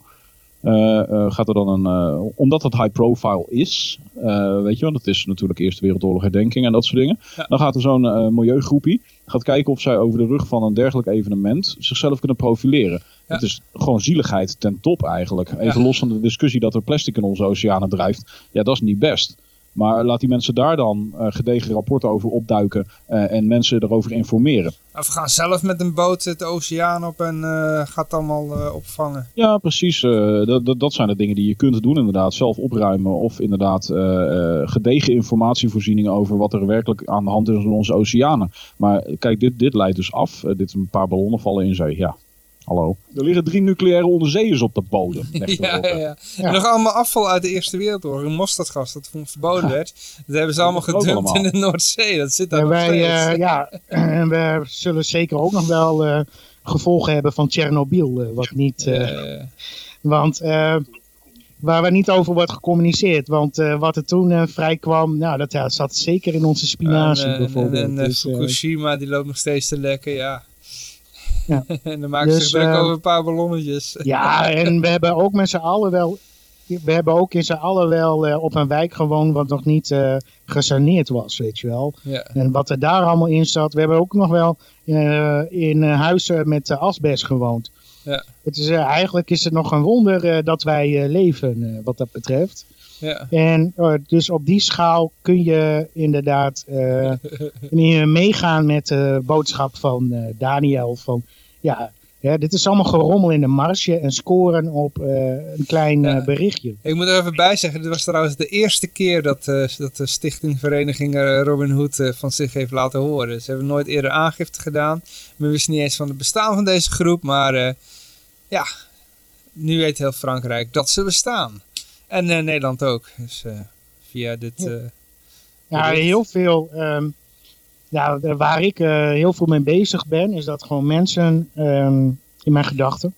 eh, eh, gaat er dan een. eh, omdat het high profile is. eh, weet je wel, dat is natuurlijk Eerste Wereldoorlog herdenking en dat soort dingen. Ja. Dan gaat er zo'n eh, milieugroepie. Gaat kijken of zij over de rug van een dergelijk evenement zichzelf kunnen profileren. Ja. Het is gewoon zieligheid ten top eigenlijk. Even Ja. los van de discussie dat er plastic in onze oceanen drijft. Ja, dat is niet best. Maar laat die mensen daar dan eh, gedegen rapporten over opduiken eh, en mensen erover informeren. Of we gaan zelf met een boot de oceaan op en eh, gaat het allemaal opvangen. Ja, precies. dat, dat, dat zijn de dingen die je kunt doen inderdaad. Zelf opruimen of inderdaad gedegen informatievoorziening over wat er werkelijk aan de hand is in onze oceanen. Maar kijk, dit, dit leidt dus af. Dit een paar ballonnen vallen in zee. Ja, Hallo. Er liggen drie nucleaire onderzeeërs op de bodem. Ja, ja, ja. Nog allemaal afval uit de Eerste Wereldoorlog. Mosterdgas, dat toen verboden werd. Dat hebben ze allemaal gedumpt in de Noordzee. Dat zit daar En wij, eh, ja, en we zullen zeker ook nog wel eh, gevolgen hebben van Tsjernobyl. eh, wat niet, want eh, waar we niet over wordt gecommuniceerd. Want eh, wat er toen vrijkwam, nou, dat ja, zat zeker in onze spinazie en, bijvoorbeeld. En, en, Dus, Fukushima, die loopt nog steeds te lekken, ja. Ja. en dan maken ze Dus, zich druk eh, over een paar ballonnetjes. Ja, en we hebben ook met z'n allen wel. We hebben ook in z'n allen wel eh, op een wijk gewoond wat nog niet eh, gesaneerd was, weet je wel. Ja. En wat er daar allemaal in zat. We hebben ook nog wel in huizen met asbest gewoond. Ja. Het is, eigenlijk is het nog een wonder dat wij leven wat dat betreft. Ja. En eh, dus op die schaal kun je inderdaad meegaan met de boodschap van Daniel. Van ja, hè, dit is allemaal gerommel in de marge en scoren op eh, een klein Ja. eh, berichtje. Ik moet er even bij zeggen, dit was trouwens de eerste keer dat, eh, dat de stichting Vereniging eh, Robin Hood van zich heeft laten horen. Ze hebben nooit eerder aangifte gedaan. We wisten niet eens van het bestaan van deze groep, maar ja, nu weet heel Frankrijk dat ze bestaan. En Nederland ook, dus via dit... Ja. Ja, heel veel. ehm, ja, waar ik eh, heel veel mee bezig ben, is dat gewoon mensen ehm, in mijn gedachten.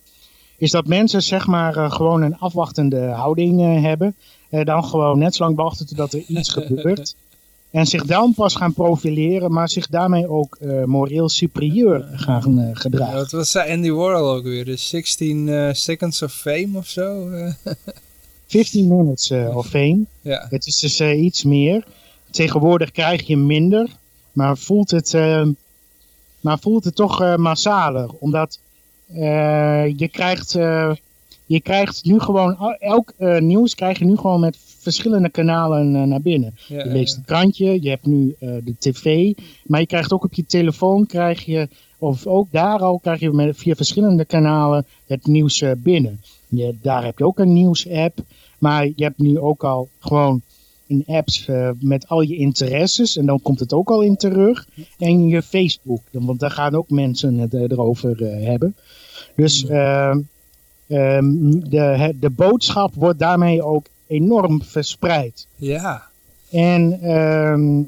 Is dat mensen zeg maar eh, gewoon een afwachtende houding eh, hebben. En dan gewoon net zo lang wachten totdat er iets gebeurt. En zich dan pas gaan profileren, maar zich daarmee ook eh, moreel superieur gaan eh, ja, gedragen. wat zei Andy Warhol ook weer? De 16 eh, Seconds of Fame of zo? eh? 15 minutes eh, of fame. ja. Het is dus eh, iets meer. Tegenwoordig krijg je minder, maar voelt het, eh, maar voelt het toch eh, massaler. Omdat eh, je, krijgt, je krijgt nu gewoon, elk nieuws krijg je nu gewoon met verschillende kanalen naar binnen. Ja, Je leest een krantje, je hebt nu de tv, maar je krijgt ook op je telefoon, krijg je, of ook daar al, krijg je met, via verschillende kanalen het nieuws binnen. Je, daar heb je ook een nieuws-app, maar je hebt nu ook al gewoon een apps eh, met al je interesses en dan komt het ook al in terug. En je Facebook, want daar gaan ook mensen het eh, erover eh, hebben. Dus ehm, ehm, de, de boodschap wordt daarmee ook enorm verspreid. ja. En, ehm,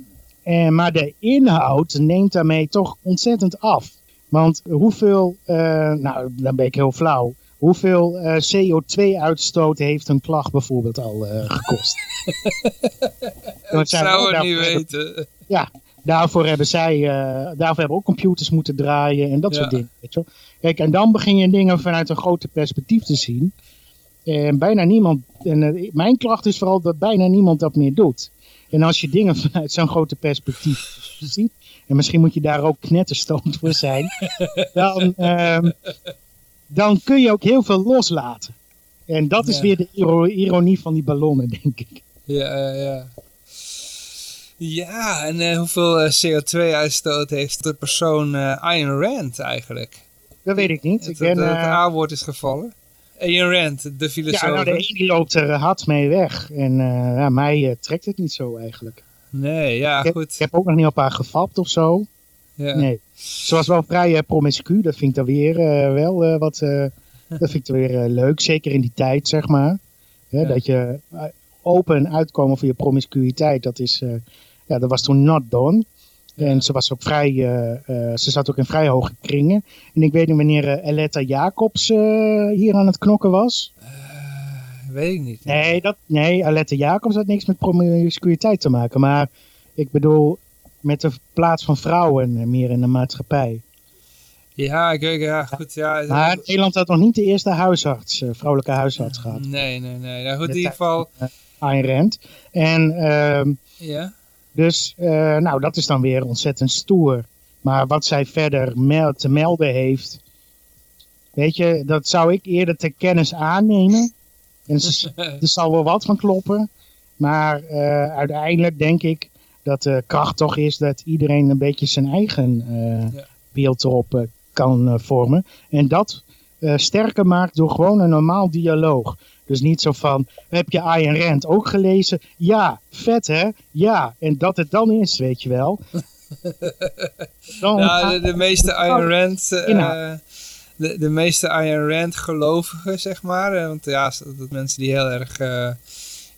en, maar de inhoud neemt daarmee toch ontzettend af. Want hoeveel, nou dan ben ik heel flauw, hoeveel eh, CO2-uitstoot heeft een klacht bijvoorbeeld al eh, gekost? Zij- zou het niet hebben- weten. Daarvoor hebben zij, eh, daarvoor hebben ook computers moeten draaien en dat Ja. soort dingen. Weet je wel. Kijk, en dan begin je dingen vanuit een groter perspectief te zien. En bijna niemand, en mijn klacht is vooral dat bijna niemand dat meer doet. En als je dingen vanuit zo'n grote perspectief ziet, en misschien moet je daar ook knetterstoond voor zijn, dan, ehm, dan kun je ook heel veel loslaten. En dat is Ja. weer de iro- ironie van die ballonnen, denk ik. Ja, ja. Ja, en eh, hoeveel eh, CO2-uitstoot heeft de persoon eh Ayn Rand eigenlijk? Dat weet ik niet. Ik Het, ben, het, eh, A-woord is gevallen. Ayn Rand, de filosoof. Ja, nou, de een die loopt er hard mee weg. En eh, ja, mij eh, trekt het niet zo eigenlijk. Nee, ja, ik, heb, goed. ik heb ook nog niet op haar gefapt of zo. Ja. Nee. Ze was wel vrij eh, promiscu. Dat vind ik dan weer eh, wel eh, wat... dat vind ik dan weer leuk. Zeker in die tijd, zeg maar. Hè, Ja. Dat je open uitkomen voor je promiscuïteit. Dat, is, ja, dat was toen not done. En ze was ook vrij... ze zat ook in vrij hoge kringen. En ik weet niet wanneer Aletta Jacobs hier aan het knokken was. Weet ik niet. Nee, dat, nee, Alette Jacobs had niks met promiscuïteit te maken. Maar ik bedoel, met de plaats van vrouwen eh, meer in de maatschappij. Ja, ja, goed. Ja, Maar Nederland had nog niet de eerste huisarts, eh, vrouwelijke huisarts gehad. Nee, nee, nee. Nou goed, in De ieder geval. Ayn Rand. En ehm, Ja. dus, eh, nou, dat is dan weer ontzettend stoer. Maar wat zij verder mel- te melden heeft, weet je, dat zou ik eerder ter kennis aannemen. En er zal wel wat van kloppen. Maar eh, uiteindelijk denk ik dat de kracht toch is dat iedereen een beetje zijn eigen eh, Ja. beeld erop eh, kan eh, vormen. En dat sterker maakt door gewoon een normaal dialoog. Dus niet zo van, heb je Ayn Rand ook gelezen? Ja, vet hè? Ja, en dat het dan is, weet je wel. Dan Ja, de, de meeste Ayn Rand, de, de meeste Ayn Rand gelovigen, zeg maar. Want ja, dat, mensen die heel erg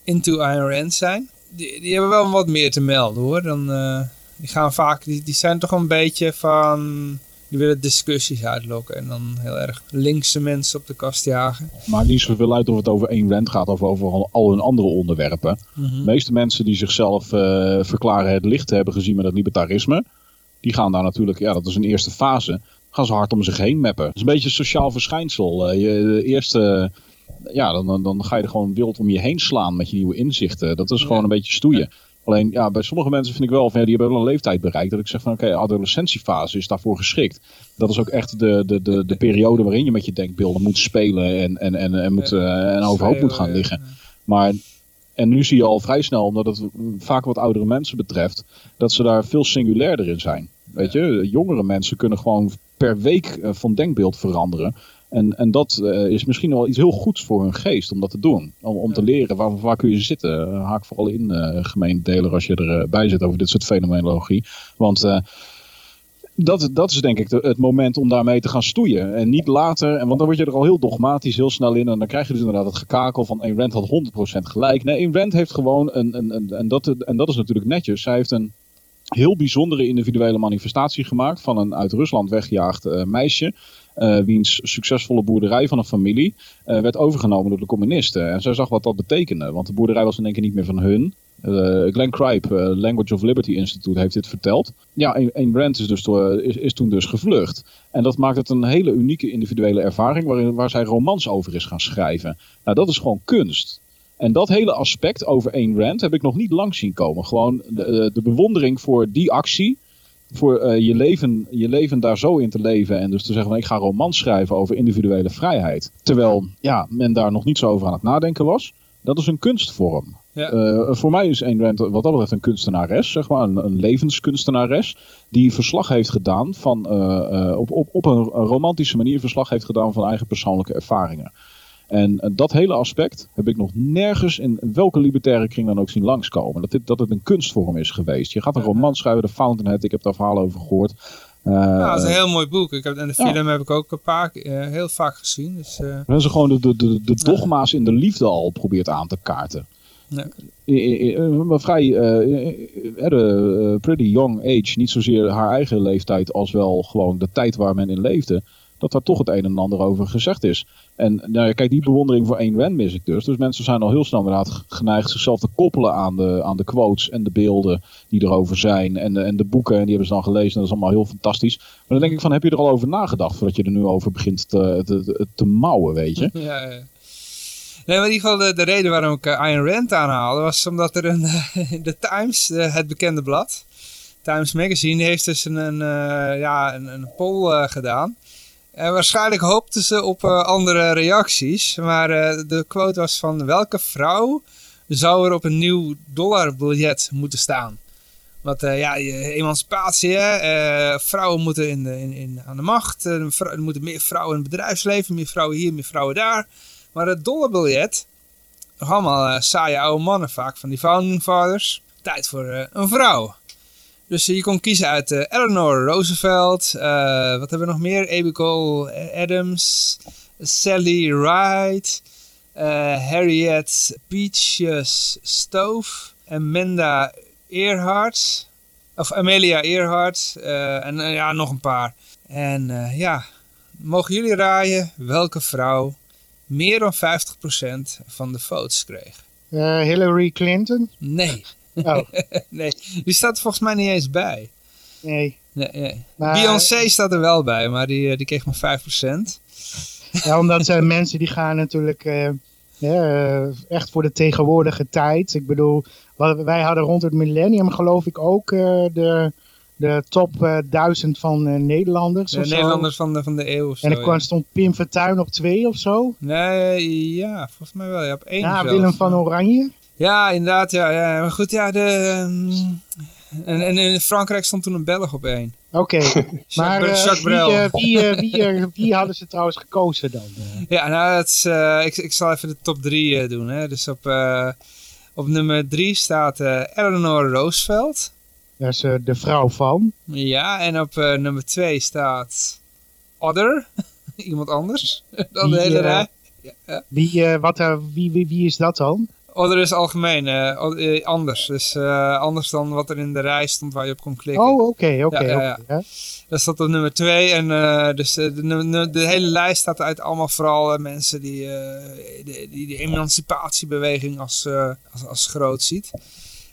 into Ayn Rand zijn. Die, die hebben wel wat meer te melden hoor. Dan, eh, die gaan vaak, die, die zijn toch een beetje van... Die willen discussies uitlokken en dan heel erg linkse mensen op de kast jagen. Maar niet zoveel uit of het over één rent gaat of over al- hun andere onderwerpen. Mhm. De meeste mensen die zichzelf eh, verklaren het licht hebben gezien met het libertarisme, die gaan daar natuurlijk, ja, dat is een eerste fase, gaan ze hard om zich heen mappen. Het is een beetje een sociaal verschijnsel. Eh, je, de eerste, ja, dan, dan, ga je er gewoon wild om je heen slaan met je nieuwe inzichten. Dat is gewoon een beetje stoeien. Alleen ja, bij sommige mensen vind ik wel, van, ja, die hebben wel een leeftijd bereikt, dat ik zeg van oké, adolescentiefase is daarvoor geschikt. Dat is ook echt de, de, de, de periode waarin je met je denkbeelden moet spelen en, en, en, en, moet, eh, en overhoop moet gaan liggen. Maar, en nu zie je al vrij snel, omdat het vaak wat oudere mensen betreft, dat ze daar veel singulairder in zijn. Weet je, jongere mensen kunnen gewoon per week eh, van denkbeeld veranderen. En, en dat eh, is misschien wel iets heel goeds voor hun geest om dat te doen. Om, om te leren waar, waar kun je zitten. Uh, haak vooral in, uh, gemeendedeler, als je erbij zit over dit soort fenomenologie. Want uh, dat, dat is denk ik de, het moment om daarmee te gaan stoeien. En niet later, en want dan word je er al heel dogmatisch, heel snel in. En dan krijg je dus inderdaad het gekakel van Ayn Rand had 100% gelijk. Nee, Ayn Rand heeft gewoon, een, een, een, en, dat, en dat is natuurlijk netjes, zij heeft een heel bijzondere individuele manifestatie gemaakt van een uit Rusland weggejaagd uh, meisje. Uh, wiens succesvolle boerderij van een familie uh, werd overgenomen door de communisten. En zij zag wat dat betekende, want de boerderij was in één keer niet meer van hun. Uh, Glenn Cripe, Language of Liberty Institute, heeft dit verteld. Ja, Ayn Rand is, dus is, is, toen dus gevlucht. En dat maakt het een hele unieke individuele ervaring waarin, waar zij romans over is gaan schrijven. Nou, dat is gewoon kunst. En dat hele aspect over Ayn Rand heb ik nog niet lang zien komen. Gewoon de, de bewondering voor die actie. Voor uh, je, leven, je leven daar zo in te leven. En dus te zeggen van ik ga romans schrijven over individuele vrijheid. Terwijl ja, men daar nog niet zo over aan het nadenken was. Dat is een kunstvorm. Ja. Uh, voor mij is Ayn Rand wat dat betreft een kunstenares. Zeg maar, een, een levenskunstenares. Die verslag heeft gedaan van uh, op, op, op een romantische manier verslag heeft gedaan van eigen persoonlijke ervaringen. En dat hele aspect heb ik nog nergens in welke libertaire kring dan ook zien langskomen. Dat, dit, dat het een kunstvorm is geweest. Je gaat een roman schrijven, The Fountainhead, ik heb daar verhalen over gehoord. Uh, ja, dat is een heel mooi boek. Ik heb, en de film ja. heb ik ook een paar, uh, heel vaak gezien. Dus, uh... Ze gewoon de, de, de, de dogma's in de liefde al probeert aan te kaarten. Ja. Maar vrij, pretty young age, niet zozeer haar eigen leeftijd als wel gewoon de tijd waar men in leefde dat daar toch het een en ander over gezegd is. En nou, kijk, die bewondering voor Ayn Rand mis ik dus. Dus mensen zijn al heel snel inderdaad geneigd zichzelf te koppelen aan de, aan de quotes en de beelden die erover zijn. En de, en de boeken, en die hebben ze dan gelezen. En dat is allemaal heel fantastisch. Maar dan denk ik van, heb je er al over nagedacht voordat je er nu over begint te, te, te, te mouwen, weet je? Ja, ja. Nee, maar in ieder geval de, de reden waarom ik uh, Ayn Rand aanhaalde was omdat er een, uh, de Times, uh, het bekende blad, Times Magazine, heeft dus een, een, ja, een, een poll gedaan. En waarschijnlijk hoopten ze op uh, andere reacties. Maar uh, de quote was van welke vrouw zou er op een nieuw dollarbiljet moeten staan? Want ja, emancipatie, hè? vrouwen moeten in in, in, aan de macht. er moeten meer vrouwen in het bedrijfsleven. Meer vrouwen hier, meer vrouwen daar. Maar het dollarbiljet, nog allemaal saaie oude mannen vaak van die founding fathers. Tijd voor een vrouw. Dus je kon kiezen uit uh, Eleanor Roosevelt, uh, wat hebben we nog meer? Abigail Adams, Sally Wright, uh, Harriet Beeches Stove, Amanda Earhart, of Amelia Earhart en ja, nog een paar. En ja, mogen jullie raaien welke vrouw meer dan 50% van de votes kreeg? Hillary Clinton? Nee. Oh. nee, die staat er volgens mij niet eens bij. Nee. nee, nee. Maar... Beyoncé staat er wel bij, maar die, die kreeg maar 5%. Ja, omdat zijn mensen die gaan natuurlijk uh, ja, echt voor de tegenwoordige tijd. Ik bedoel, wij hadden rond het millennium geloof ik ook uh, de, de top uh, 1000 van Nederlanders. De Nederlanders van de, van de eeuw of zo, En dan ja. stond Pim Fortuyn op 2 of zo. Nee, ja, volgens mij wel. Ja, op één Ja, zelfs. Willem van Oranje. Ja, inderdaad. Ja, ja. Maar goed, ja. De, um, en, en in Frankrijk stond toen een Belg op één. Oké, okay. maar uh, Jacques wie, uh, wie, uh, wie, wie, hadden ze trouwens gekozen dan? Ja, nou, het is, ik, ik zal even de top drie doen. Hè. Dus op, op nummer drie staat Eleanor Roosevelt. Dat is de vrouw van. Ja, en op nummer twee staat Other. Iemand anders dan de Wie, hele eh, rij. Wie, eh, wat, eh, wie, wie, wie is dat dan? Oh, er is algemeen eh, eh, anders. Dus eh, anders dan wat er in de rij stond waar je op kon klikken. Oh, oké, oké. Ja. Dat staat op nummer 2. En dus de, de hele lijst staat uit allemaal vooral mensen die, eh, die, de emancipatiebeweging als, als, als groot ziet.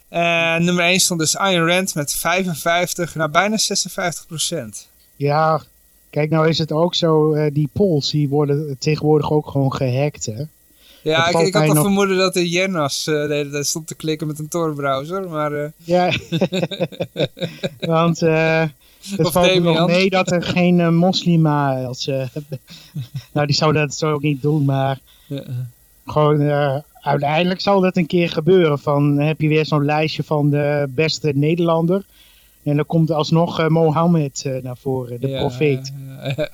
En nummer 1 stond dus Ayn Rand met 55, nou bijna 56 procent. Ja, kijk, nou is het ook zo, die polls die worden tegenwoordig ook gewoon gehackt, hè. Ja, ik, ik had al nog- vermoeden dat de Jernas eh, de hele tijd stond te klikken met een Tor-browser. Maar eh, Ja, want eh het Of valt me nog Damian. mee dat er geen moslima als, nou, die zou dat zo ook niet doen, maar ja. gewoon uiteindelijk zal dat een keer gebeuren. Van, heb je weer zo'n lijstje van de beste Nederlander. En dan komt alsnog eh, Mohammed eh, naar voren, de Ja, profeet.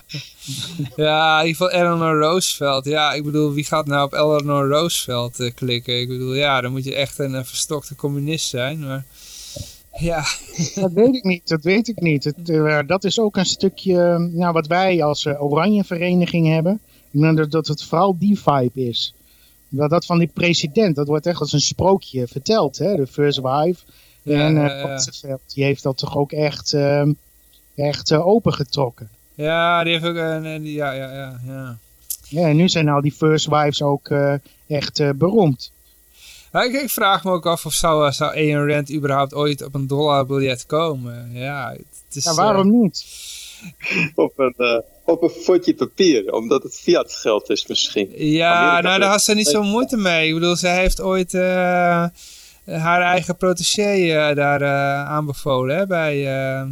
Ja, in ieder geval Eleanor Roosevelt. Ja, ik bedoel, wie gaat nou op Eleanor Roosevelt eh, klikken? Ik bedoel, ja, dan moet je echt een verstokte communist zijn. Maar ja, Dat weet ik niet, dat weet ik niet. Het, dat is ook een stukje nou, wat wij als Oranje Vereniging hebben. Ik denk dat, dat het vooral die vibe is. Dat, dat van die president, dat wordt echt als een sprookje verteld, hè? de first wife. Ja, en eh. Roosevelt, die heeft dat toch ook echt, eh, echt eh, opengetrokken. ja die heeft ook een... een- die- Ja, ja, ja, ja. Ja, en nu zijn al die first wives ook eh, echt eh, beroemd. Ik, ik vraag me ook af of zou, eh, zou Ayn Rand überhaupt ooit op een dollarbiljet komen? Ja, het is... Ja, eh, waarom niet? Op een, eh, op een fotje papier, omdat het fiat geld is misschien. Ja, Amerika nou daar had ze niet zo moeite mee. Ik bedoel, zij heeft ooit eh, haar eigen protégé eh, daar eh, aanbevolen hè, bij, eh,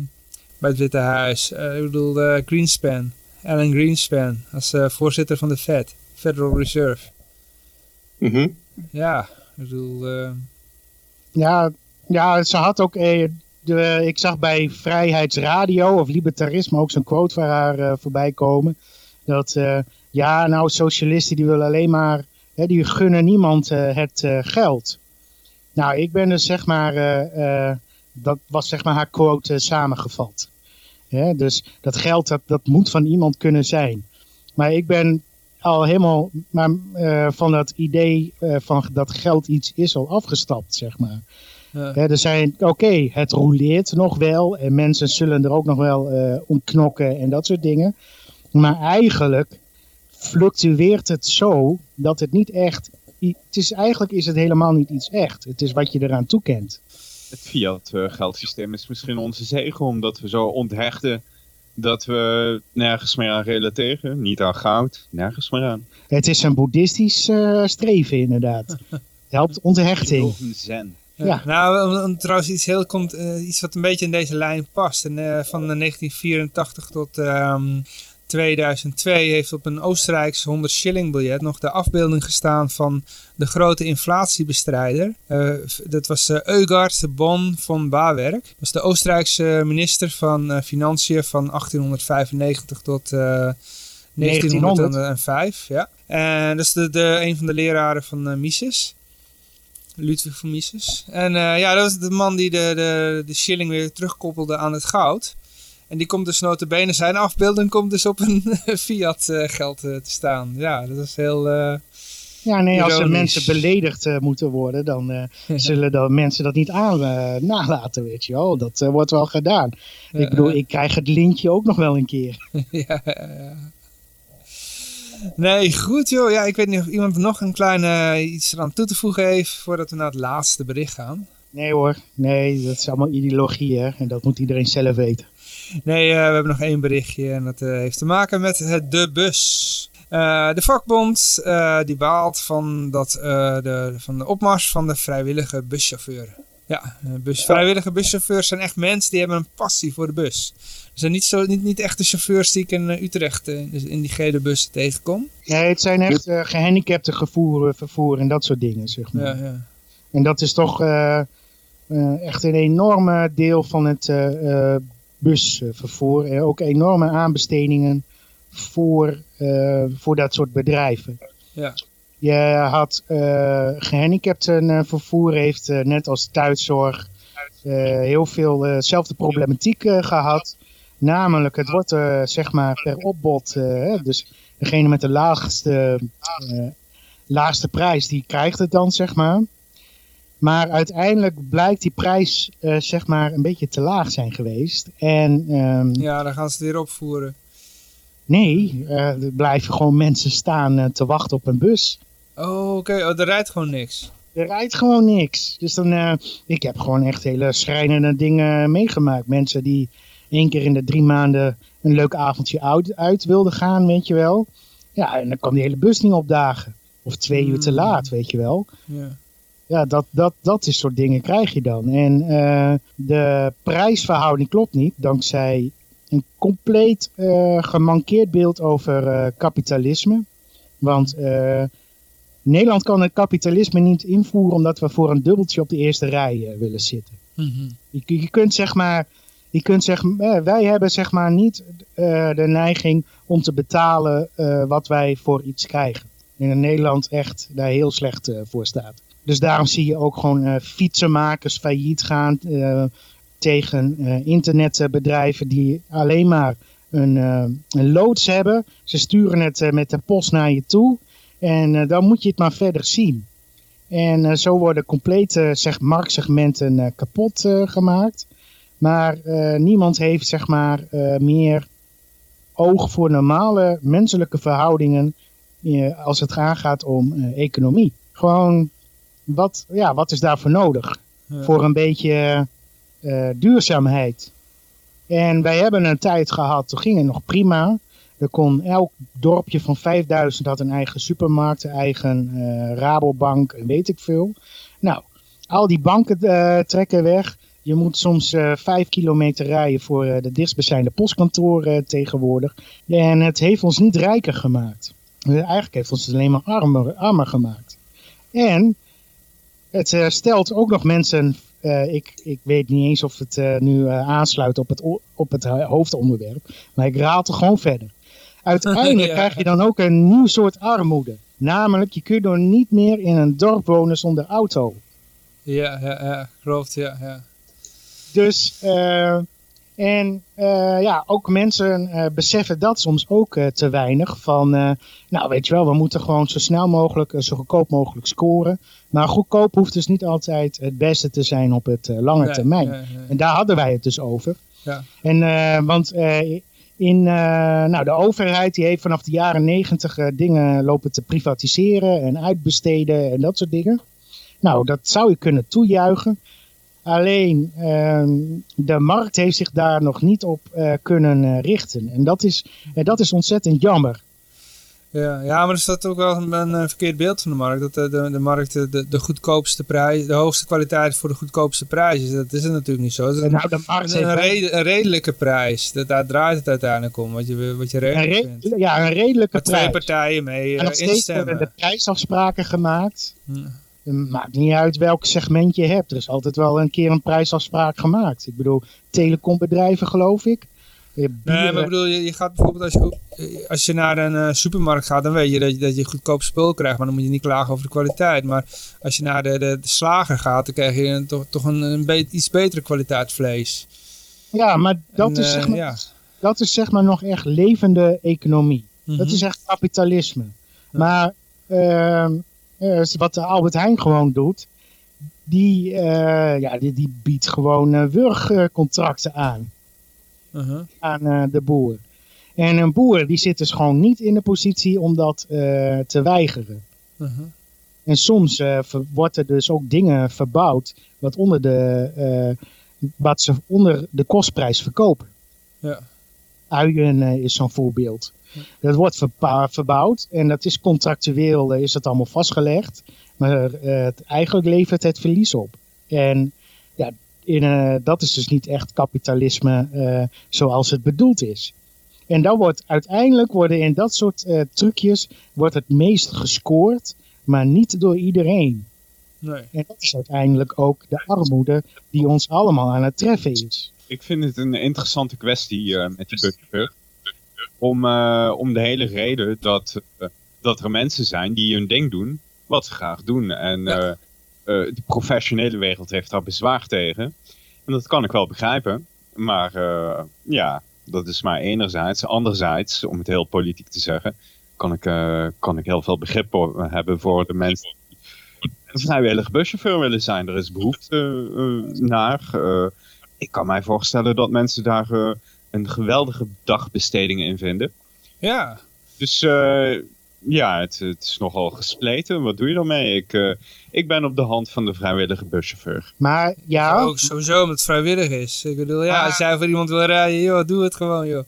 bij het Witte Huis. Eh, ik bedoel, eh, Greenspan, Alan Greenspan, als eh, voorzitter van de Fed, Federal Reserve. Mhm. Ja, ik bedoel, eh, Ja, ja ze had ook. eh, de, ik zag bij Vrijheidsradio of Libertarisme ook zo'n quote van haar eh, voorbij komen. Dat eh, ja, nou, socialisten die willen alleen maar. Hè, die gunnen niemand eh, het eh, geld. Nou, ik ben dus zeg maar. eh, eh, dat was zeg maar haar quote eh, samengevat. Dus dat geld, dat, dat moet van iemand kunnen zijn. Maar ik ben al helemaal maar, van dat idee van dat geld iets is al afgestapt, zeg maar. ja. Er zijn, oké, het roleert nog wel en mensen zullen er ook nog wel eh ontknokken en dat soort dingen. Maar eigenlijk fluctueert het zo dat het niet echt, het is, eigenlijk is het helemaal niet iets echt. Het is wat je eraan toekent. Het fiat-geldsysteem is misschien onze zegen, omdat we zo onthechten dat we nergens meer aan relateren. Niet aan goud, nergens meer aan. Het is een boeddhistisch eh, streven inderdaad. Het helpt onthechting. Zen. Ja. Nou, trouwens iets, heel, komt, eh, iets wat een beetje in deze lijn past. En, eh, van eh, 1984 tot ehm, 2002 heeft op een Oostenrijks 100 shilling biljet nog de afbeelding gestaan van de grote inflatiebestrijder. Eh, dat was eh Eugard Bon von Bawerk. Dat was de Oostenrijkse minister van eh, Financiën van 1895 tot eh 1905. Ja. En dat is de, de, een van de leraren van Mises. Ludwig van Mises. En ja, dat was de man die de, de, de shilling weer terugkoppelde aan het goud. En die komt dus notabene, zijn afbeelding komt dus op een fiat eh, geld eh, te staan. Ja, dat is heel... eh, Ja, nee, als er mensen beledigd moeten worden, dan zullen dan mensen dat niet aan nalaten, weet je wel. Dat wordt wel gedaan. ik bedoel, ik krijg het lintje ook nog wel een keer. ja. Nee, goed joh. Ja, ik weet niet of iemand nog een klein eh, iets eraan toe te voegen heeft voordat we naar het laatste bericht gaan. Nee hoor, nee, dat is allemaal ideologie hè. En dat moet iedereen zelf weten. Nee, eh, we hebben nog één berichtje en dat eh, heeft te maken met het de bus. Eh, de vakbond eh, die baalt van, dat, eh, de, van de opmars van de vrijwillige buschauffeur. Ja, eh, bus, vrijwillige buschauffeurs zijn echt mensen die hebben een passie voor de bus. Ze zijn niet, zo, niet, niet echt de chauffeurs die ik in eh, Utrecht eh, in die gele bussen tegenkom. Nee, het zijn echt eh, gehandicapte gevoer, vervoer en dat soort dingen, zeg maar. Ja, ja. En dat is toch eh, eh, echt een enorme deel van het eh, eh, busvervoer. En ook enorme aanbestedingen voor, eh, voor dat soort bedrijven. Ja. Je had uh, gehandicapten vervoer, heeft uh, net als thuiszorg uh, heel veel dezelfde problematiek uh, gehad. Namelijk, het wordt uh, zeg maar per opbod, uh, dus degene met de laagste, uh, laagste prijs, die krijgt het dan, zeg maar. Maar uiteindelijk blijkt die prijs, zeg maar, een beetje te laag zijn geweest. En, um, ja, dan gaan ze het weer opvoeren. Nee, er blijven gewoon mensen staan te wachten op een bus. Oh, oké. Okay. Oh, er rijdt gewoon niks. Er rijdt gewoon niks. Dus dan, ik heb gewoon echt hele schrijnende dingen meegemaakt. Mensen die één keer in de drie maanden een leuk avondje uit, uit wilden gaan, weet je wel. Ja, en dan kwam die hele bus niet opdagen. Of twee uur te laat, weet je wel. Ja, ja dat, dat, dat is soort dingen krijg je dan. En uh, de prijsverhouding klopt niet, dankzij een compleet uh, gemankeerd beeld over kapitalisme. Want Nederland kan het kapitalisme niet invoeren omdat we voor een dubbeltje op de eerste rij willen zitten. Mm -hmm. je, je, kunt zeg maar, je kunt zeggen, eh, wij hebben zeg maar niet de neiging om te betalen wat wij voor iets krijgen. In Nederland echt daar heel slecht voor staat. Dus daarom zie je ook gewoon fietsenmakers failliet gaan tegen internetbedrijven die alleen maar een, een loods hebben. Ze sturen het met de post naar je toe. En dan moet je het maar verder zien. En zo worden complete zeg, marktsegmenten kapot gemaakt. Maar niemand heeft zeg maar, meer oog voor normale menselijke verhoudingen als het gaat om economie. Gewoon, wat, ja, wat is daarvoor nodig? Ja. Voor een beetje duurzaamheid. En wij hebben een tijd gehad, toen ging het nog prima. Er kon elk dorpje van 5000 had een eigen supermarkt, een eigen uh, Rabobank en weet ik veel. Nou, al die banken uh, trekken weg. Je moet soms vijf kilometer rijden voor de dichtstbijzijnde postkantoor tegenwoordig. En het heeft ons niet rijker gemaakt. Eigenlijk heeft ons het alleen maar armer, armer gemaakt. En het stelt ook nog mensen uh, ik, ik weet niet eens of het uh, nu uh, aansluit op het, op het hoofdonderwerp. Maar ik raad er gewoon verder. Uiteindelijk ja. krijg je dan ook een nieuw soort armoede. Namelijk, je kunt dan niet meer in een dorp wonen zonder auto. Ja, ja, ja klopt, ja. ja. Dus, en uh, ja, ook mensen uh, beseffen dat soms ook te weinig. Van, nou weet je wel, we moeten gewoon zo snel mogelijk, zo goedkoop mogelijk scoren. Maar goedkoop hoeft dus niet altijd het beste te zijn op het lange nee, termijn. Nee, nee. En daar hadden wij het dus over. Ja. En, want in, nou, de overheid die heeft vanaf de jaren negentig dingen lopen te privatiseren en uitbesteden en dat soort dingen. Nou, dat zou je kunnen toejuichen. Alleen uh, de markt heeft zich daar nog niet op uh, kunnen richten. En dat is, dat is ontzettend jammer. Ja, ja, maar er staat ook wel een, een verkeerd beeld van de markt. Dat de, de, de markt de, de goedkoopste prijs, de hoogste kwaliteit voor de goedkoopste prijs is. Dat is het natuurlijk niet zo. Het is een, nou, de markt een, een, rede, een, redelijke prijs. Dat, daar draait het uiteindelijk om, wat je, wat je redelijk vindt. Ja, een redelijke Met prijs. twee partijen mee en nog uh, worden de prijsafspraken gemaakt. Hm. Het maakt niet uit welk segment je hebt. Er is altijd wel een keer een prijsafspraak gemaakt. Ik bedoel, telecombedrijven geloof ik. Nee, maar ik bedoel, je, je gaat bijvoorbeeld als je, als je naar een uh, supermarkt gaat, dan weet je dat je, dat je goedkoop spul krijgt, maar dan moet je niet klagen over de kwaliteit. Maar als je naar de, de, de slager gaat, dan krijg je een, toch, toch een, een be iets betere kwaliteit vlees. Ja, maar dat, En, is, eh, zeg maar, ja. dat is zeg maar nog echt levende economie. Dat Mhm. is echt kapitalisme. Maar ehm, eh, wat de Albert Heijn gewoon doet, die, eh, ja, die, die biedt gewoon eh, wurgcontracten aan. Uh-huh. aan eh, de boer. En een boer die zit dus gewoon niet in de positie om dat eh, te weigeren. Uh-huh. En soms eh, wordt er dus ook dingen verbouwd wat, onder de, eh, wat ze onder de kostprijs verkopen. Ja. Uien eh, is zo'n voorbeeld. Dat wordt verbouwd en dat is contractueel is dat allemaal vastgelegd. Maar eh, het, eigenlijk levert het verlies op. En ja, in, eh, dat is dus niet echt kapitalisme eh, zoals het bedoeld is. En dan wordt uiteindelijk worden in dat soort eh, trucjes wordt het meest gescoord, maar niet door iedereen. Nee. En dat is uiteindelijk ook de armoede die ons allemaal aan het treffen is. Ik vind het een interessante kwestie met die. Om, eh, om de hele reden dat, eh, dat er mensen zijn die hun ding doen wat ze graag doen. En Ja. eh, de professionele wereld heeft daar bezwaar tegen. En dat kan ik wel begrijpen. Maar ja, Dat is maar enerzijds. Anderzijds, om het heel politiek te zeggen, kan ik, kan ik heel veel begrip voor- hebben voor de mensen die een vrijwillige buschauffeur willen zijn. Er is behoefte eh, naar. Ik kan mij voorstellen dat mensen daar een geweldige dagbesteding in vinden. Ja, Dus eh, ja, het, het is nogal gespleten. Wat doe je dan mee? Ik, eh, ik ben op de hand van de vrijwillige buschauffeur. Maar ja, ook sowieso omdat het vrijwillig is. Ik bedoel, ja, als jij voor iemand wil rijden, joh, doe het gewoon, joh.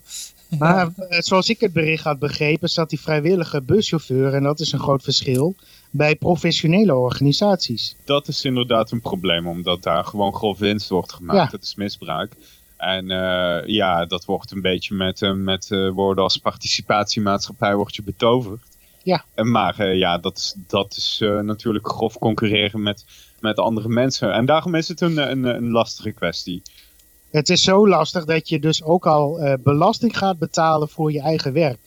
maar eh, zoals ik het bericht had begrepen, staat die vrijwillige buschauffeur, en dat is een groot verschil, bij professionele organisaties. Dat is inderdaad een probleem, omdat daar gewoon grof winst wordt gemaakt. Ja. Dat is misbruik. En eh, ja, dat wordt een beetje met, eh, met eh, woorden als participatiemaatschappij wordt je betoverd. Ja. En maar eh, ja, dat is, dat is eh, natuurlijk grof concurreren met, met andere mensen. En daarom is het een, een, een lastige kwestie. Het is zo lastig dat je dus ook al eh, belasting gaat betalen voor je eigen werk.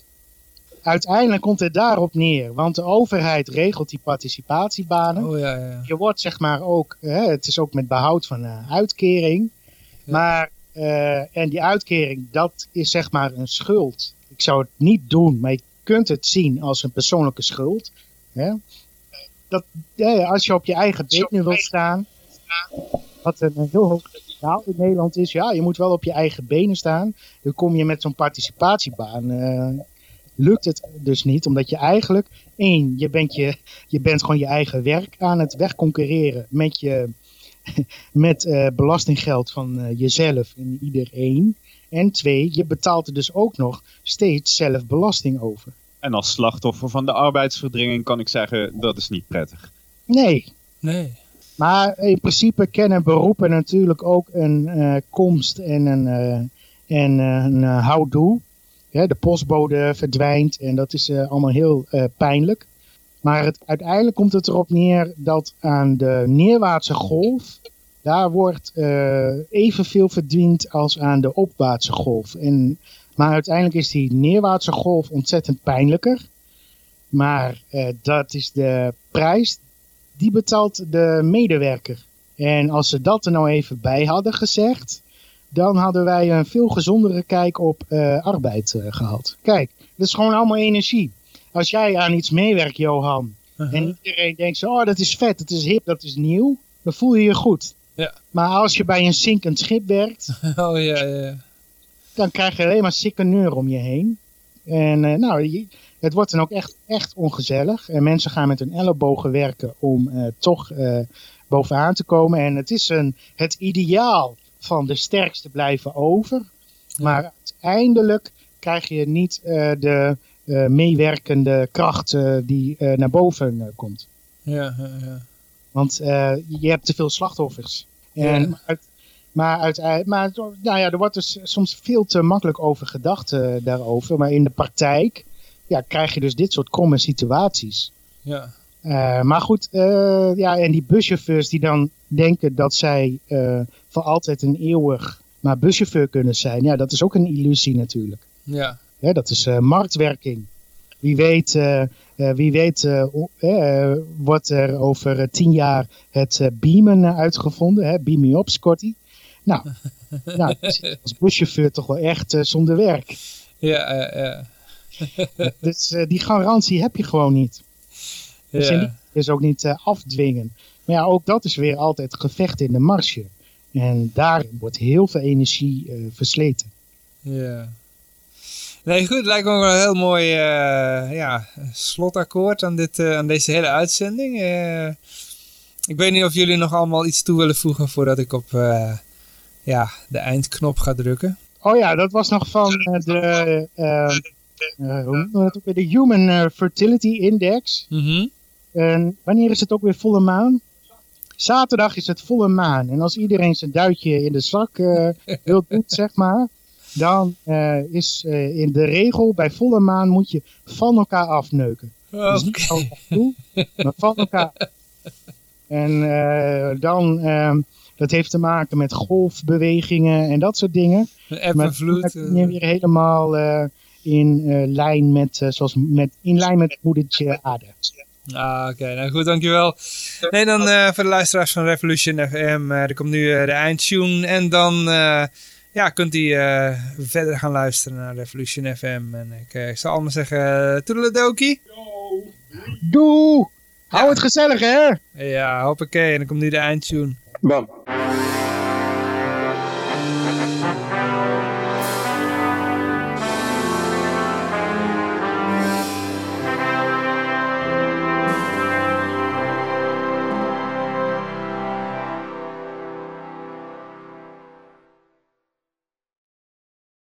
Uiteindelijk komt het daarop neer, want de overheid regelt die participatiebanen. Oh ja, ja. Je wordt zeg maar ook, hè, het is ook met behoud van uitkering. Maar, eh, en die uitkering, dat is zeg maar een schuld. Ik zou het niet doen, maar je kunt het zien als een persoonlijke schuld. Hè? Dat, als je op je eigen benen wilt staan, wat een heel hoog ideaal in Nederland is, ja, je moet wel op je eigen benen staan. Dan kom je met zo'n participatiebaan, eh, lukt het dus niet, omdat je eigenlijk, één, je bent, je, je bent gewoon je eigen werk aan het wegconcurreren met, je, met eh, belastinggeld van eh, jezelf en iedereen. En twee, je betaalt er dus ook nog steeds zelf belasting over. En als slachtoffer van de arbeidsverdringing kan ik zeggen, dat is niet prettig. Nee, Nee. Maar in principe kennen beroepen natuurlijk ook een eh, komst en een, eh, en, een houdoe. Ja, de postbode verdwijnt en dat is eh, allemaal heel eh, pijnlijk. Maar het, uiteindelijk komt het erop neer dat aan de neerwaartse golf, daar wordt eh, evenveel verdiend als aan de opwaartse golf. En, maar uiteindelijk is die neerwaartse golf ontzettend pijnlijker. Maar eh, dat is de prijs die betaalt de medewerker. En als ze dat er nou even bij hadden gezegd, dan hadden wij een veel gezondere kijk op eh, arbeid eh, gehad. Kijk, dat is gewoon allemaal energie. Als jij aan iets meewerkt, Johan, Uh-huh. en iedereen denkt zo, oh dat is vet, dat is hip, dat is nieuw, dan voel je je goed. Ja. Maar als je bij een zinkend schip werkt, Oh ja, ja. dan krijg je alleen maar sikkeneur om je heen. En eh, nou, je- het wordt dan ook echt, echt ongezellig. En mensen gaan met hun ellebogen werken om eh, toch eh, bovenaan te komen. En het is een, het ideaal van de sterkste blijven over. Maar uiteindelijk krijg je niet de meewerkende kracht eh, die eh, naar boven eh, komt. Ja, ja, ja. Want eh, je hebt te veel slachtoffers. En, Ja. maar, uit- maar, uit, maar nou ja, er wordt dus soms veel te makkelijk over gedacht eh, daarover. Maar in de praktijk ja, krijg je dus dit soort kromme situaties. ja. Eh, maar goed, eh, ja, en die buschauffeurs die dan denken dat zij eh, voor altijd een eeuwig maar buschauffeur kunnen zijn. Ja, dat is ook een illusie natuurlijk. ja. Hè, dat is eh, marktwerking. Wie weet, eh, eh, wie weet wordt er over tien jaar het beamen uitgevonden. Hè? Beam me op, Scotty. Nou, nou als buschauffeur toch wel echt zonder werk. Ja, ja, ja. Dus die garantie heb je gewoon niet. Dus in die Ja, is ook niet afdwingen. Maar ja, ook dat is weer altijd gevecht in de marge. En daarin wordt heel veel energie eh, versleten. ja. Nee, goed. Lijkt me ook wel een heel mooi eh, ja, slotakkoord aan, dit, eh, aan deze hele uitzending. Eh, ik weet niet of jullie nog allemaal iets toe willen voegen voordat ik op ja, de eindknop ga drukken. Oh ja, dat was nog van de, hoe dat ook weer? de Human Fertility Index. Mhm. En wanneer is het ook weer volle maan? Zaterdag is het volle maan. En als iedereen zijn duitje in de zak wil doen, zeg maar, dan eh, is eh, in de regel bij volle maan moet je van elkaar afneuken. Dus Oké. niet van elkaar toe, maar van elkaar. En eh, dan, ehm, dat heeft te maken met golfbewegingen en dat soort dingen. Eb Maar en vloed. dan je weer helemaal in, lijn met, zoals met, in lijn met moedertje aarde. Ah, oké. Nou goed, dankjewel. Nee, dan voor de luisteraars van Revolution FM. er komt nu de eindtune. En dan, ja, kunt u eh, verder gaan luisteren naar Revolution FM. En ik, eh, zou allemaal zeggen, uh, toedeledokie. Doe! Hou het gezellig, hè? Ja, hoppakee. En dan komt nu de eindtune. Bam.